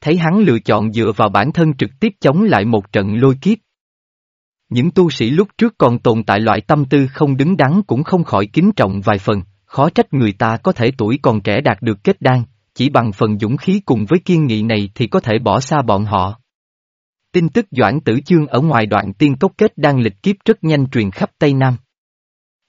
S1: Thấy hắn lựa chọn dựa vào bản thân trực tiếp chống lại một trận lôi kiếp. Những tu sĩ lúc trước còn tồn tại loại tâm tư không đứng đắn cũng không khỏi kính trọng vài phần, khó trách người ta có thể tuổi còn trẻ đạt được kết đan, chỉ bằng phần dũng khí cùng với kiên nghị này thì có thể bỏ xa bọn họ. Tin tức Doãn Tử Chương ở ngoài đoạn tiên cốc kết đan lịch kiếp rất nhanh truyền khắp Tây Nam.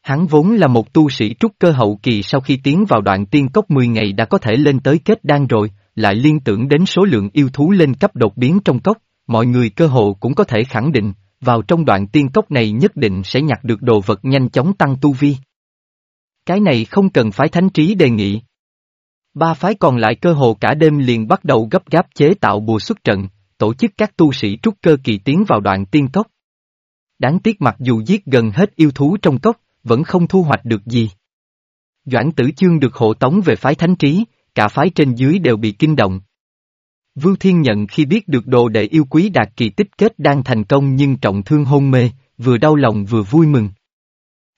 S1: Hắn vốn là một tu sĩ trúc cơ hậu kỳ sau khi tiến vào đoạn tiên cốc 10 ngày đã có thể lên tới kết đan rồi, lại liên tưởng đến số lượng yêu thú lên cấp đột biến trong cốc, mọi người cơ hộ cũng có thể khẳng định, vào trong đoạn tiên cốc này nhất định sẽ nhặt được đồ vật nhanh chóng tăng tu vi. Cái này không cần phái thánh trí đề nghị. Ba phái còn lại cơ hồ cả đêm liền bắt đầu gấp gáp chế tạo bùa xuất trận, tổ chức các tu sĩ trúc cơ kỳ tiến vào đoạn tiên cốc. Đáng tiếc mặc dù giết gần hết yêu thú trong cốc, vẫn không thu hoạch được gì. Doãn tử chương được hộ tống về phái thánh trí, cả phái trên dưới đều bị kinh động. Vưu Thiên nhận khi biết được đồ đệ yêu quý đạt kỳ tích kết đang thành công nhưng trọng thương hôn mê, vừa đau lòng vừa vui mừng.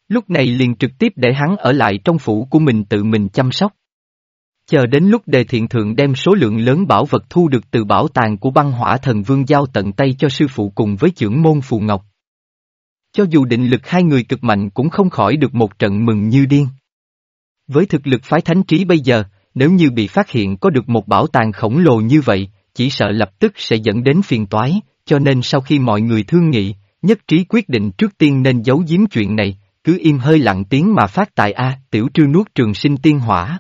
S1: Lúc này liền trực tiếp để hắn ở lại trong phủ của mình tự mình chăm sóc. Chờ đến lúc đề thiện thượng đem số lượng lớn bảo vật thu được từ bảo tàng của băng hỏa thần vương giao tận tay cho sư phụ cùng với trưởng môn Phù Ngọc. Cho dù định lực hai người cực mạnh cũng không khỏi được một trận mừng như điên. Với thực lực phái thánh trí bây giờ, nếu như bị phát hiện có được một bảo tàng khổng lồ như vậy, chỉ sợ lập tức sẽ dẫn đến phiền toái, cho nên sau khi mọi người thương nghị, nhất trí quyết định trước tiên nên giấu giếm chuyện này, cứ im hơi lặng tiếng mà phát tài A, tiểu trư nuốt trường sinh tiên hỏa.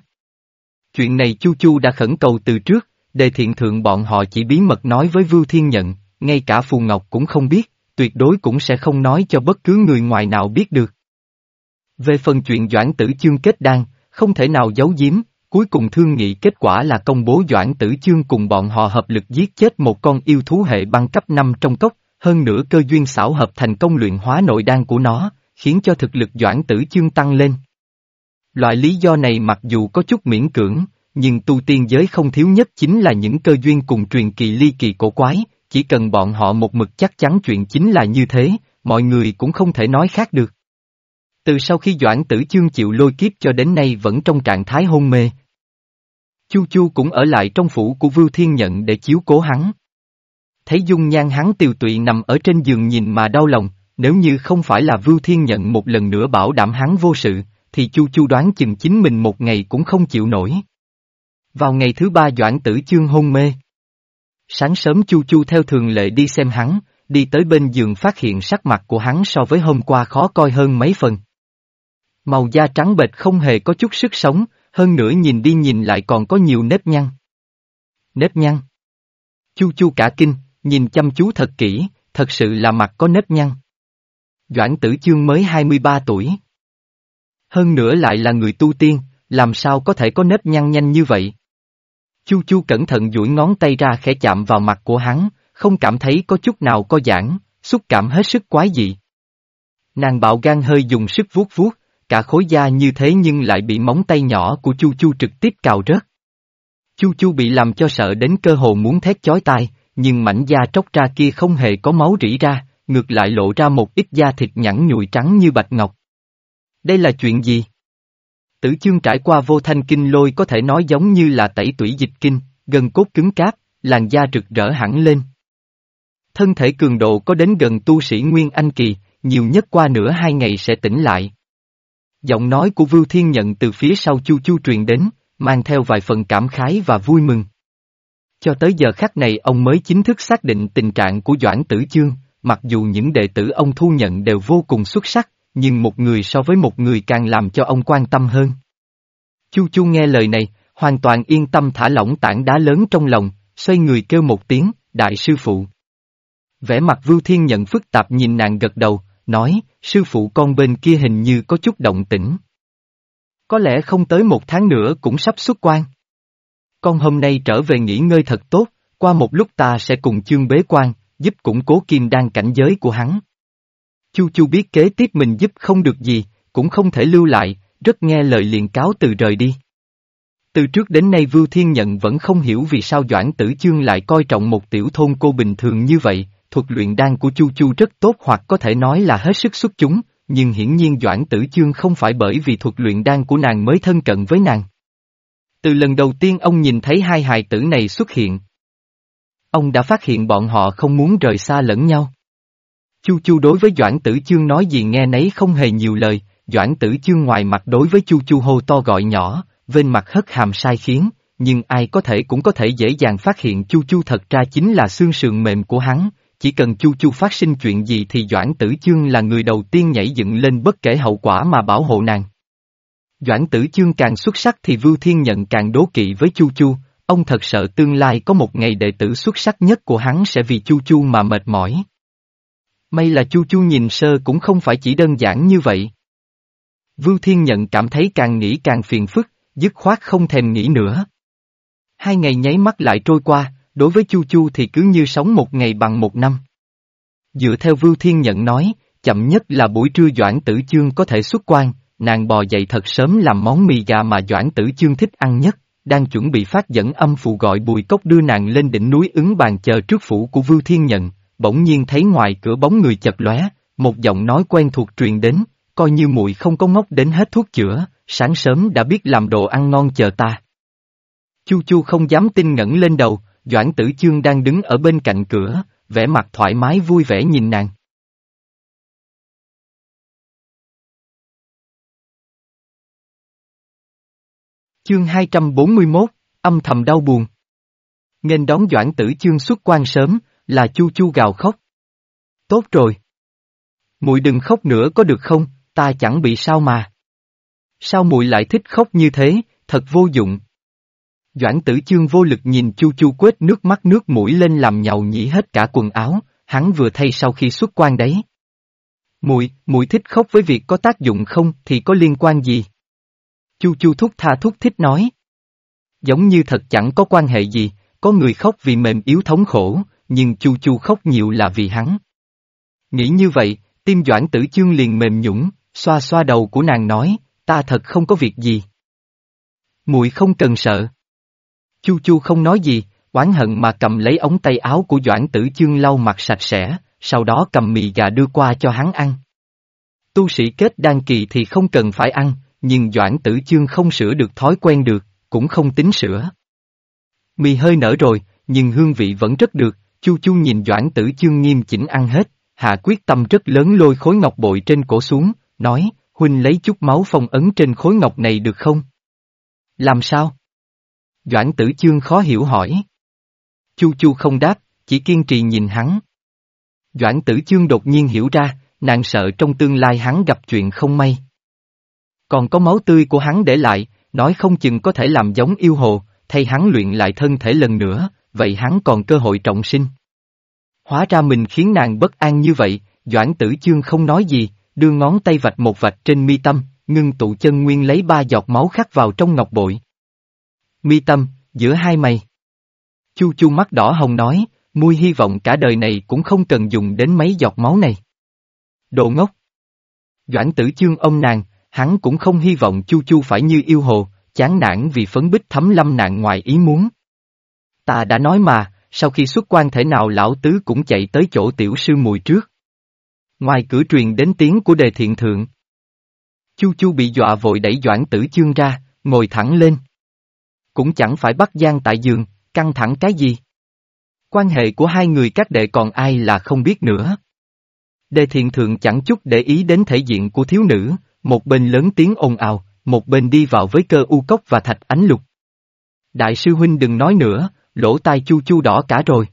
S1: Chuyện này Chu Chu đã khẩn cầu từ trước, đề thiện thượng bọn họ chỉ bí mật nói với Vưu Thiên Nhận, ngay cả Phù Ngọc cũng không biết, tuyệt đối cũng sẽ không nói cho bất cứ người ngoài nào biết được. Về phần chuyện Doãn Tử Chương kết đan, không thể nào giấu giếm, cuối cùng thương nghị kết quả là công bố Doãn Tử Chương cùng bọn họ hợp lực giết chết một con yêu thú hệ băng cấp 5 trong cốc, hơn nữa cơ duyên xảo hợp thành công luyện hóa nội đan của nó, khiến cho thực lực Doãn Tử Chương tăng lên. Loại lý do này mặc dù có chút miễn cưỡng, nhưng tu tiên giới không thiếu nhất chính là những cơ duyên cùng truyền kỳ ly kỳ cổ quái, chỉ cần bọn họ một mực chắc chắn chuyện chính là như thế, mọi người cũng không thể nói khác được. Từ sau khi Doãn Tử Chương chịu lôi kiếp cho đến nay vẫn trong trạng thái hôn mê. Chu Chu cũng ở lại trong phủ của Vưu Thiên Nhận để chiếu cố hắn. Thấy dung nhan hắn tiều tụy nằm ở trên giường nhìn mà đau lòng, nếu như không phải là Vưu Thiên Nhận một lần nữa bảo đảm hắn vô sự, thì Chu Chu đoán chừng chính mình một ngày cũng không chịu nổi. Vào ngày thứ ba Doãn Tử Chương hôn mê. Sáng sớm Chu Chu theo thường lệ đi xem hắn, đi tới bên giường phát hiện sắc mặt của hắn so với hôm qua khó coi hơn mấy phần. Màu da trắng bệch không hề có chút sức sống, hơn nữa nhìn đi nhìn lại còn có nhiều nếp nhăn. Nếp nhăn. Chu chu cả kinh, nhìn chăm chú thật kỹ, thật sự là mặt có nếp nhăn. Doãn tử chương mới 23 tuổi. Hơn nữa lại là người tu tiên, làm sao có thể có nếp nhăn nhanh như vậy? Chu chu cẩn thận duỗi ngón tay ra khẽ chạm vào mặt của hắn, không cảm thấy có chút nào co giãn, xúc cảm hết sức quái dị. Nàng bạo gan hơi dùng sức vuốt vuốt, cả khối da như thế nhưng lại bị móng tay nhỏ của Chu Chu trực tiếp cào rớt. Chu Chu bị làm cho sợ đến cơ hồ muốn thét chói tai, nhưng mảnh da tróc ra kia không hề có máu rỉ ra, ngược lại lộ ra một ít da thịt nhẵn nhụi trắng như bạch ngọc. Đây là chuyện gì? Tử chương trải qua vô thanh kinh lôi có thể nói giống như là tẩy tủy dịch kinh, gần cốt cứng cáp, làn da rực rỡ hẳn lên. Thân thể cường độ có đến gần tu sĩ Nguyên Anh Kỳ, nhiều nhất qua nửa hai ngày sẽ tỉnh lại. Giọng nói của Vưu Thiên Nhận từ phía sau Chu Chu truyền đến, mang theo vài phần cảm khái và vui mừng. Cho tới giờ khắc này ông mới chính thức xác định tình trạng của Doãn Tử Chương, mặc dù những đệ tử ông thu nhận đều vô cùng xuất sắc, nhưng một người so với một người càng làm cho ông quan tâm hơn. Chu Chu nghe lời này, hoàn toàn yên tâm thả lỏng tảng đá lớn trong lòng, xoay người kêu một tiếng, đại sư phụ. Vẻ mặt Vưu Thiên Nhận phức tạp nhìn nàng gật đầu, nói, sư phụ con bên kia hình như có chút động tĩnh. Có lẽ không tới một tháng nữa cũng sắp xuất quan. Con hôm nay trở về nghỉ ngơi thật tốt, qua một lúc ta sẽ cùng chương bế quan, giúp củng cố kim đan cảnh giới của hắn. Chu Chu biết kế tiếp mình giúp không được gì, cũng không thể lưu lại, rất nghe lời liền cáo từ rời đi. Từ trước đến nay Vưu Thiên Nhận vẫn không hiểu vì sao Doãn Tử Chương lại coi trọng một tiểu thôn cô bình thường như vậy, thuật luyện đan của Chu Chu rất tốt hoặc có thể nói là hết sức xuất chúng, nhưng hiển nhiên Doãn Tử Chương không phải bởi vì thuật luyện đan của nàng mới thân cận với nàng. Từ lần đầu tiên ông nhìn thấy hai hài tử này xuất hiện. Ông đã phát hiện bọn họ không muốn rời xa lẫn nhau. Chu Chu đối với Doãn Tử Chương nói gì nghe nấy không hề nhiều lời, Doãn Tử Chương ngoài mặt đối với Chu Chu hô to gọi nhỏ, bên mặt hất hàm sai khiến, nhưng ai có thể cũng có thể dễ dàng phát hiện Chu Chu thật ra chính là xương sườn mềm của hắn, chỉ cần Chu Chu phát sinh chuyện gì thì Doãn Tử Chương là người đầu tiên nhảy dựng lên bất kể hậu quả mà bảo hộ nàng. Doãn Tử Chương càng xuất sắc thì Vưu Thiên Nhận càng đố kỵ với Chu Chu, ông thật sợ tương lai có một ngày đệ tử xuất sắc nhất của hắn sẽ vì Chu Chu mà mệt mỏi. May là Chu Chu nhìn sơ cũng không phải chỉ đơn giản như vậy. Vưu Thiên Nhận cảm thấy càng nghĩ càng phiền phức, dứt khoát không thèm nghĩ nữa. Hai ngày nháy mắt lại trôi qua, đối với Chu Chu thì cứ như sống một ngày bằng một năm. Dựa theo Vưu Thiên Nhận nói, chậm nhất là buổi trưa Doãn Tử Chương có thể xuất quan, nàng bò dậy thật sớm làm món mì gà mà Doãn Tử Chương thích ăn nhất, đang chuẩn bị phát dẫn âm phụ gọi bùi cốc đưa nàng lên đỉnh núi ứng bàn chờ trước phủ của Vưu Thiên Nhận, bỗng nhiên thấy ngoài cửa bóng người chật lóe, một giọng nói quen thuộc truyền đến, coi như muội không có ngốc đến hết thuốc chữa, sáng sớm đã biết làm đồ ăn ngon chờ ta. Chu Chu không dám tin ngẩng lên đầu, Doãn Tử Chương đang đứng ở bên cạnh cửa, vẻ mặt thoải mái vui vẻ nhìn nàng. Chương 241, âm thầm đau buồn. Nghênh đón Doãn Tử Chương xuất quan sớm, là Chu Chu gào khóc. Tốt rồi. Mùi đừng khóc nữa có được không, ta chẳng bị sao mà. Sao mùi lại thích khóc như thế, thật vô dụng. Doãn Tử Chương vô lực nhìn Chu Chu quết nước mắt nước mũi lên làm nhậu nhĩ hết cả quần áo, hắn vừa thay sau khi xuất quan đấy. Mùi, mùi thích khóc với việc có tác dụng không thì có liên quan gì? Chu Chu thúc tha thúc thích nói. Giống như thật chẳng có quan hệ gì, có người khóc vì mềm yếu thống khổ, nhưng Chu Chu khóc nhiều là vì hắn. Nghĩ như vậy, tim Doãn Tử Chương liền mềm nhũng, xoa xoa đầu của nàng nói, ta thật không có việc gì. Muội không cần sợ. Chu Chu không nói gì, oán hận mà cầm lấy ống tay áo của Doãn Tử Chương lau mặt sạch sẽ, sau đó cầm mì gà đưa qua cho hắn ăn. Tu sĩ kết đan kỳ thì không cần phải ăn, nhưng Doãn Tử Chương không sửa được thói quen được, cũng không tính sửa. Mì hơi nở rồi, nhưng hương vị vẫn rất được, Chu Chu nhìn Doãn Tử Chương nghiêm chỉnh ăn hết, hạ quyết tâm rất lớn lôi khối ngọc bội trên cổ xuống, nói, huynh lấy chút máu phong ấn trên khối ngọc này được không? Làm sao? Doãn Tử Chương khó hiểu hỏi. Chu Chu không đáp, chỉ kiên trì nhìn hắn. Doãn Tử Chương đột nhiên hiểu ra, nàng sợ trong tương lai hắn gặp chuyện không may. Còn có máu tươi của hắn để lại, nói không chừng có thể làm giống yêu hồ, thay hắn luyện lại thân thể lần nữa, vậy hắn còn cơ hội trọng sinh. Hóa ra mình khiến nàng bất an như vậy, Doãn Tử Chương không nói gì, đưa ngón tay vạch một vạch trên mi tâm, ngưng tụ chân nguyên lấy ba giọt máu khắc vào trong ngọc bội. Mi tâm, giữa hai mày. Chu chu mắt đỏ hồng nói, mui hy vọng cả đời này cũng không cần dùng đến mấy giọt máu này. Độ ngốc. Doãn tử chương ông nàng, hắn cũng không hy vọng chu chu phải như yêu hồ, chán nản vì phấn bích thấm lâm nạn ngoài ý muốn. Ta đã nói mà, sau khi xuất quan thể nào lão tứ cũng chạy tới chỗ tiểu sư mùi trước. Ngoài cửa truyền đến tiếng của đề thiện thượng. Chu chu bị dọa vội đẩy doãn tử chương ra, ngồi thẳng lên. Cũng chẳng phải bắt gian tại giường, căng thẳng cái gì. Quan hệ của hai người các đệ còn ai là không biết nữa. Đề thiện thượng chẳng chút để ý đến thể diện của thiếu nữ, một bên lớn tiếng ồn ào, một bên đi vào với cơ u cốc và thạch ánh lục. Đại sư huynh đừng nói nữa, lỗ tai chu chu đỏ cả rồi.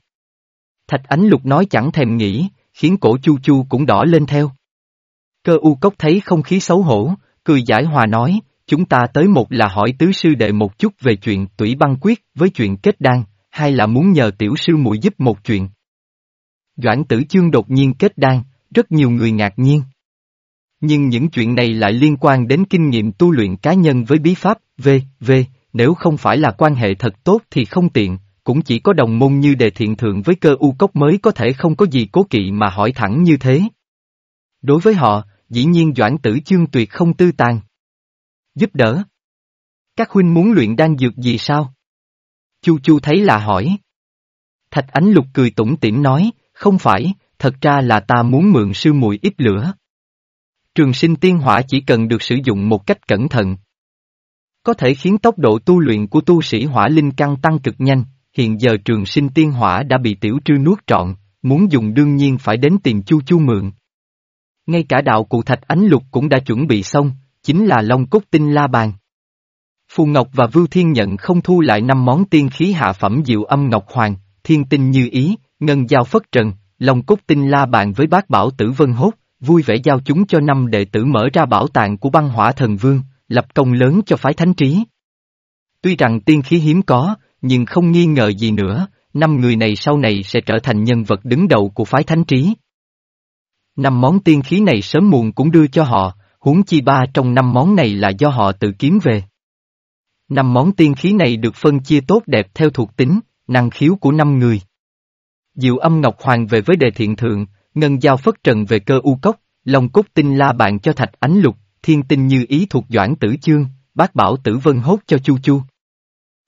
S1: Thạch ánh lục nói chẳng thèm nghĩ, khiến cổ chu chu cũng đỏ lên theo. Cơ u cốc thấy không khí xấu hổ, cười giải hòa nói, chúng ta tới một là hỏi tứ sư đệ một chút về chuyện tủy băng quyết với chuyện kết đan, hay là muốn nhờ tiểu sư muội giúp một chuyện. Doãn tử chương đột nhiên kết đan, rất nhiều người ngạc nhiên. Nhưng những chuyện này lại liên quan đến kinh nghiệm tu luyện cá nhân với bí pháp, v, v, nếu không phải là quan hệ thật tốt thì không tiện, cũng chỉ có đồng môn như đề thiện thượng với cơ u cốc mới có thể không có gì cố kỵ mà hỏi thẳng như thế. Đối với họ, dĩ nhiên Doãn Tử Chương tuyệt không tư tàn. Giúp đỡ. Các huynh muốn luyện đan dược gì sao? Chu Chu thấy là hỏi. Thạch Ánh Lục cười tủm tỉm nói, không phải, thật ra là ta muốn mượn sư muội ít lửa. Trường sinh tiên hỏa chỉ cần được sử dụng một cách cẩn thận. Có thể khiến tốc độ tu luyện của tu sĩ hỏa linh căn tăng cực nhanh, hiện giờ trường sinh tiên hỏa đã bị tiểu trư nuốt trọn, muốn dùng đương nhiên phải đến tìm chu chu mượn. Ngay cả đạo cụ thạch ánh lục cũng đã chuẩn bị xong, chính là Long Cốt Tinh La Bàn. Phù Ngọc và Vưu Thiên nhận không thu lại năm món tiên khí hạ phẩm diệu âm Ngọc Hoàng, Thiên Tinh Như Ý, Ngân Giao Phất Trần, Long Cốt Tinh La Bàn với bác bảo tử Vân Hốt, vui vẻ giao chúng cho năm đệ tử mở ra bảo tàng của băng hỏa thần vương, lập công lớn cho phái thánh trí. Tuy rằng tiên khí hiếm có, nhưng không nghi ngờ gì nữa, năm người này sau này sẽ trở thành nhân vật đứng đầu của phái thánh trí. Năm món tiên khí này sớm muộn cũng đưa cho họ, huống chi ba trong năm món này là do họ tự kiếm về. Năm món tiên khí này được phân chia tốt đẹp theo thuộc tính, năng khiếu của năm người. Diệu âm Ngọc Hoàng về với đề thiện thượng, ngân giao phất trần về cơ u cốc, long cốt tinh la bạn cho thạch ánh lục, thiên tinh như ý thuộc doãn tử chương, bác bảo tử vân hốt cho chu chu.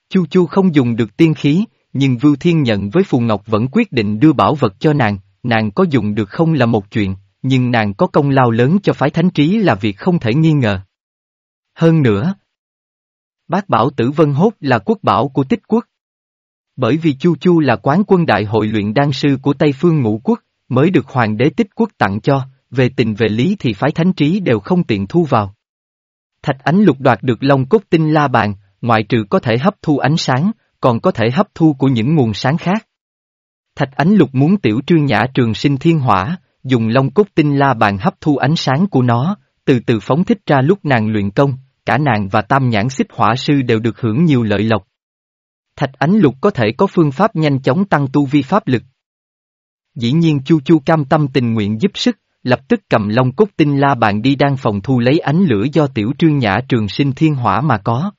S1: Chu chu không dùng được tiên khí, nhưng Vưu Thiên nhận với Phù Ngọc vẫn quyết định đưa bảo vật cho nàng, nàng có dùng được không là một chuyện, nhưng nàng có công lao lớn cho phái thánh trí là việc không thể nghi ngờ. Hơn nữa, bác bảo tử vân hốt là quốc bảo của tích quốc. Bởi vì Chu Chu là quán quân đại hội luyện đan sư của Tây Phương Ngũ Quốc, mới được hoàng đế tích quốc tặng cho, về tình về lý thì phái thánh trí đều không tiện thu vào. Thạch Ánh lục đoạt được Long Cốt Tinh La Bàn, ngoại trừ có thể hấp thu ánh sáng, còn có thể hấp thu của những nguồn sáng khác. Thạch Ánh Lục muốn tiểu trương nhã trường sinh thiên hỏa, dùng long cốt tinh la bàn hấp thu ánh sáng của nó, từ từ phóng thích ra lúc nàng luyện công, cả nàng và tam nhãn xích hỏa sư đều được hưởng nhiều lợi lộc. Thạch Ánh Lục có thể có phương pháp nhanh chóng tăng tu vi pháp lực. Dĩ nhiên Chu Chu cam tâm tình nguyện giúp sức, lập tức cầm long cốt tinh la bàn đi đang phòng thu lấy ánh lửa do tiểu trương nhã trường sinh thiên hỏa mà có.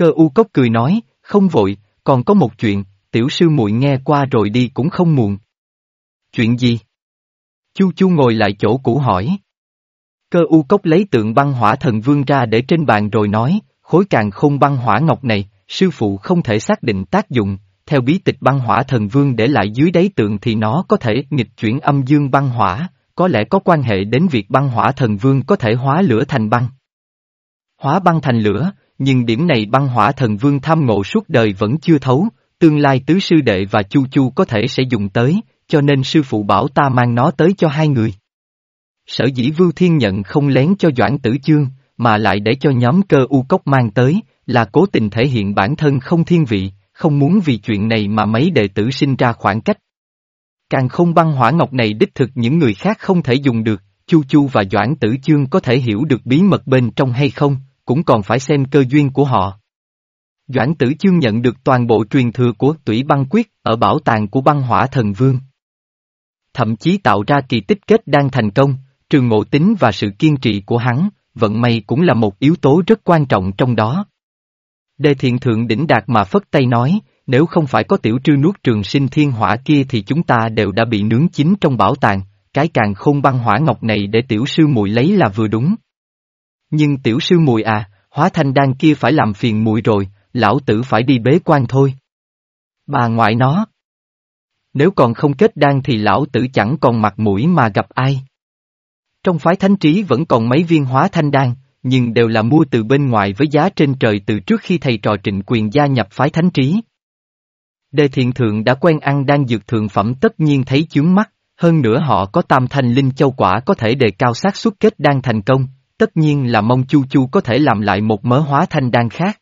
S1: Cơ u cốc cười nói, không vội, còn có một chuyện, tiểu sư muội nghe qua rồi đi cũng không muộn. Chuyện gì? Chu Chu ngồi lại chỗ cũ hỏi. Cơ u cốc lấy tượng băng hỏa thần vương ra để trên bàn rồi nói, khối càng không băng hỏa ngọc này, sư phụ không thể xác định tác dụng, theo bí tịch băng hỏa thần vương để lại dưới đáy tượng thì nó có thể nghịch chuyển âm dương băng hỏa, có lẽ có quan hệ đến việc băng hỏa thần vương có thể hóa lửa thành băng. Hóa băng thành lửa, nhưng điểm này băng hỏa thần vương tham ngộ suốt đời vẫn chưa thấu, tương lai tứ sư đệ và chu chu có thể sẽ dùng tới, cho nên sư phụ bảo ta mang nó tới cho hai người. Sở dĩ Vưu Thiên nhận không lén cho Doãn Tử Chương, mà lại để cho nhóm cơ u cốc mang tới, là cố tình thể hiện bản thân không thiên vị, không muốn vì chuyện này mà mấy đệ tử sinh ra khoảng cách. Càng không băng hỏa ngọc này đích thực những người khác không thể dùng được, Chu Chu và Doãn Tử Chương có thể hiểu được bí mật bên trong hay không, cũng còn phải xem cơ duyên của họ. Doãn Tử Chương nhận được toàn bộ truyền thừa của tủy băng quyết ở bảo tàng của băng hỏa thần vương. Thậm chí tạo ra kỳ tích kết đang thành công, trường ngộ tính và sự kiên trì của hắn, vận may cũng là một yếu tố rất quan trọng trong đó. Đề thiện thượng đỉnh đạt mà phất tay nói, nếu không phải có tiểu trư nuốt trường sinh thiên hỏa kia thì chúng ta đều đã bị nướng chín trong bảo tàng, cái càng khôn băng hỏa ngọc này để tiểu sư muội lấy là vừa đúng. Nhưng tiểu sư muội à, hóa thanh đan kia phải làm phiền muội rồi, lão tử phải đi bế quan thôi. Bà ngoại nó. Nếu còn không kết đan thì lão tử chẳng còn mặt mũi mà gặp ai. Trong phái thánh trí vẫn còn mấy viên hóa thanh đan, nhưng đều là mua từ bên ngoài với giá trên trời từ trước khi thầy trò trịnh quyền gia nhập phái thánh trí. Đề thiện thượng đã quen ăn đan dược thượng phẩm tất nhiên thấy chướng mắt, hơn nữa họ có tam thanh linh châu quả có thể đề cao xác suất kết đan thành công, tất nhiên là mong Chu Chu có thể làm lại một mớ hóa thanh đan khác.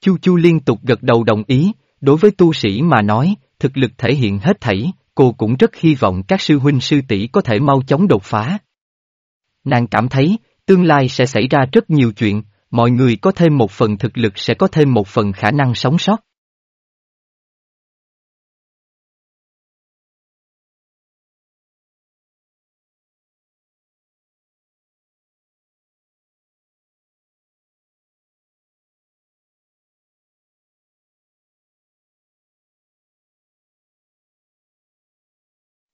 S1: Chu Chu liên tục gật đầu đồng ý, đối với tu sĩ mà nói, thực lực thể hiện hết thảy, cô cũng rất hy vọng các sư huynh sư tỷ có thể mau chóng đột phá. Nàng cảm thấy, tương lai sẽ xảy ra rất nhiều chuyện, mọi người có thêm một phần thực lực sẽ có thêm một phần khả năng sống sót.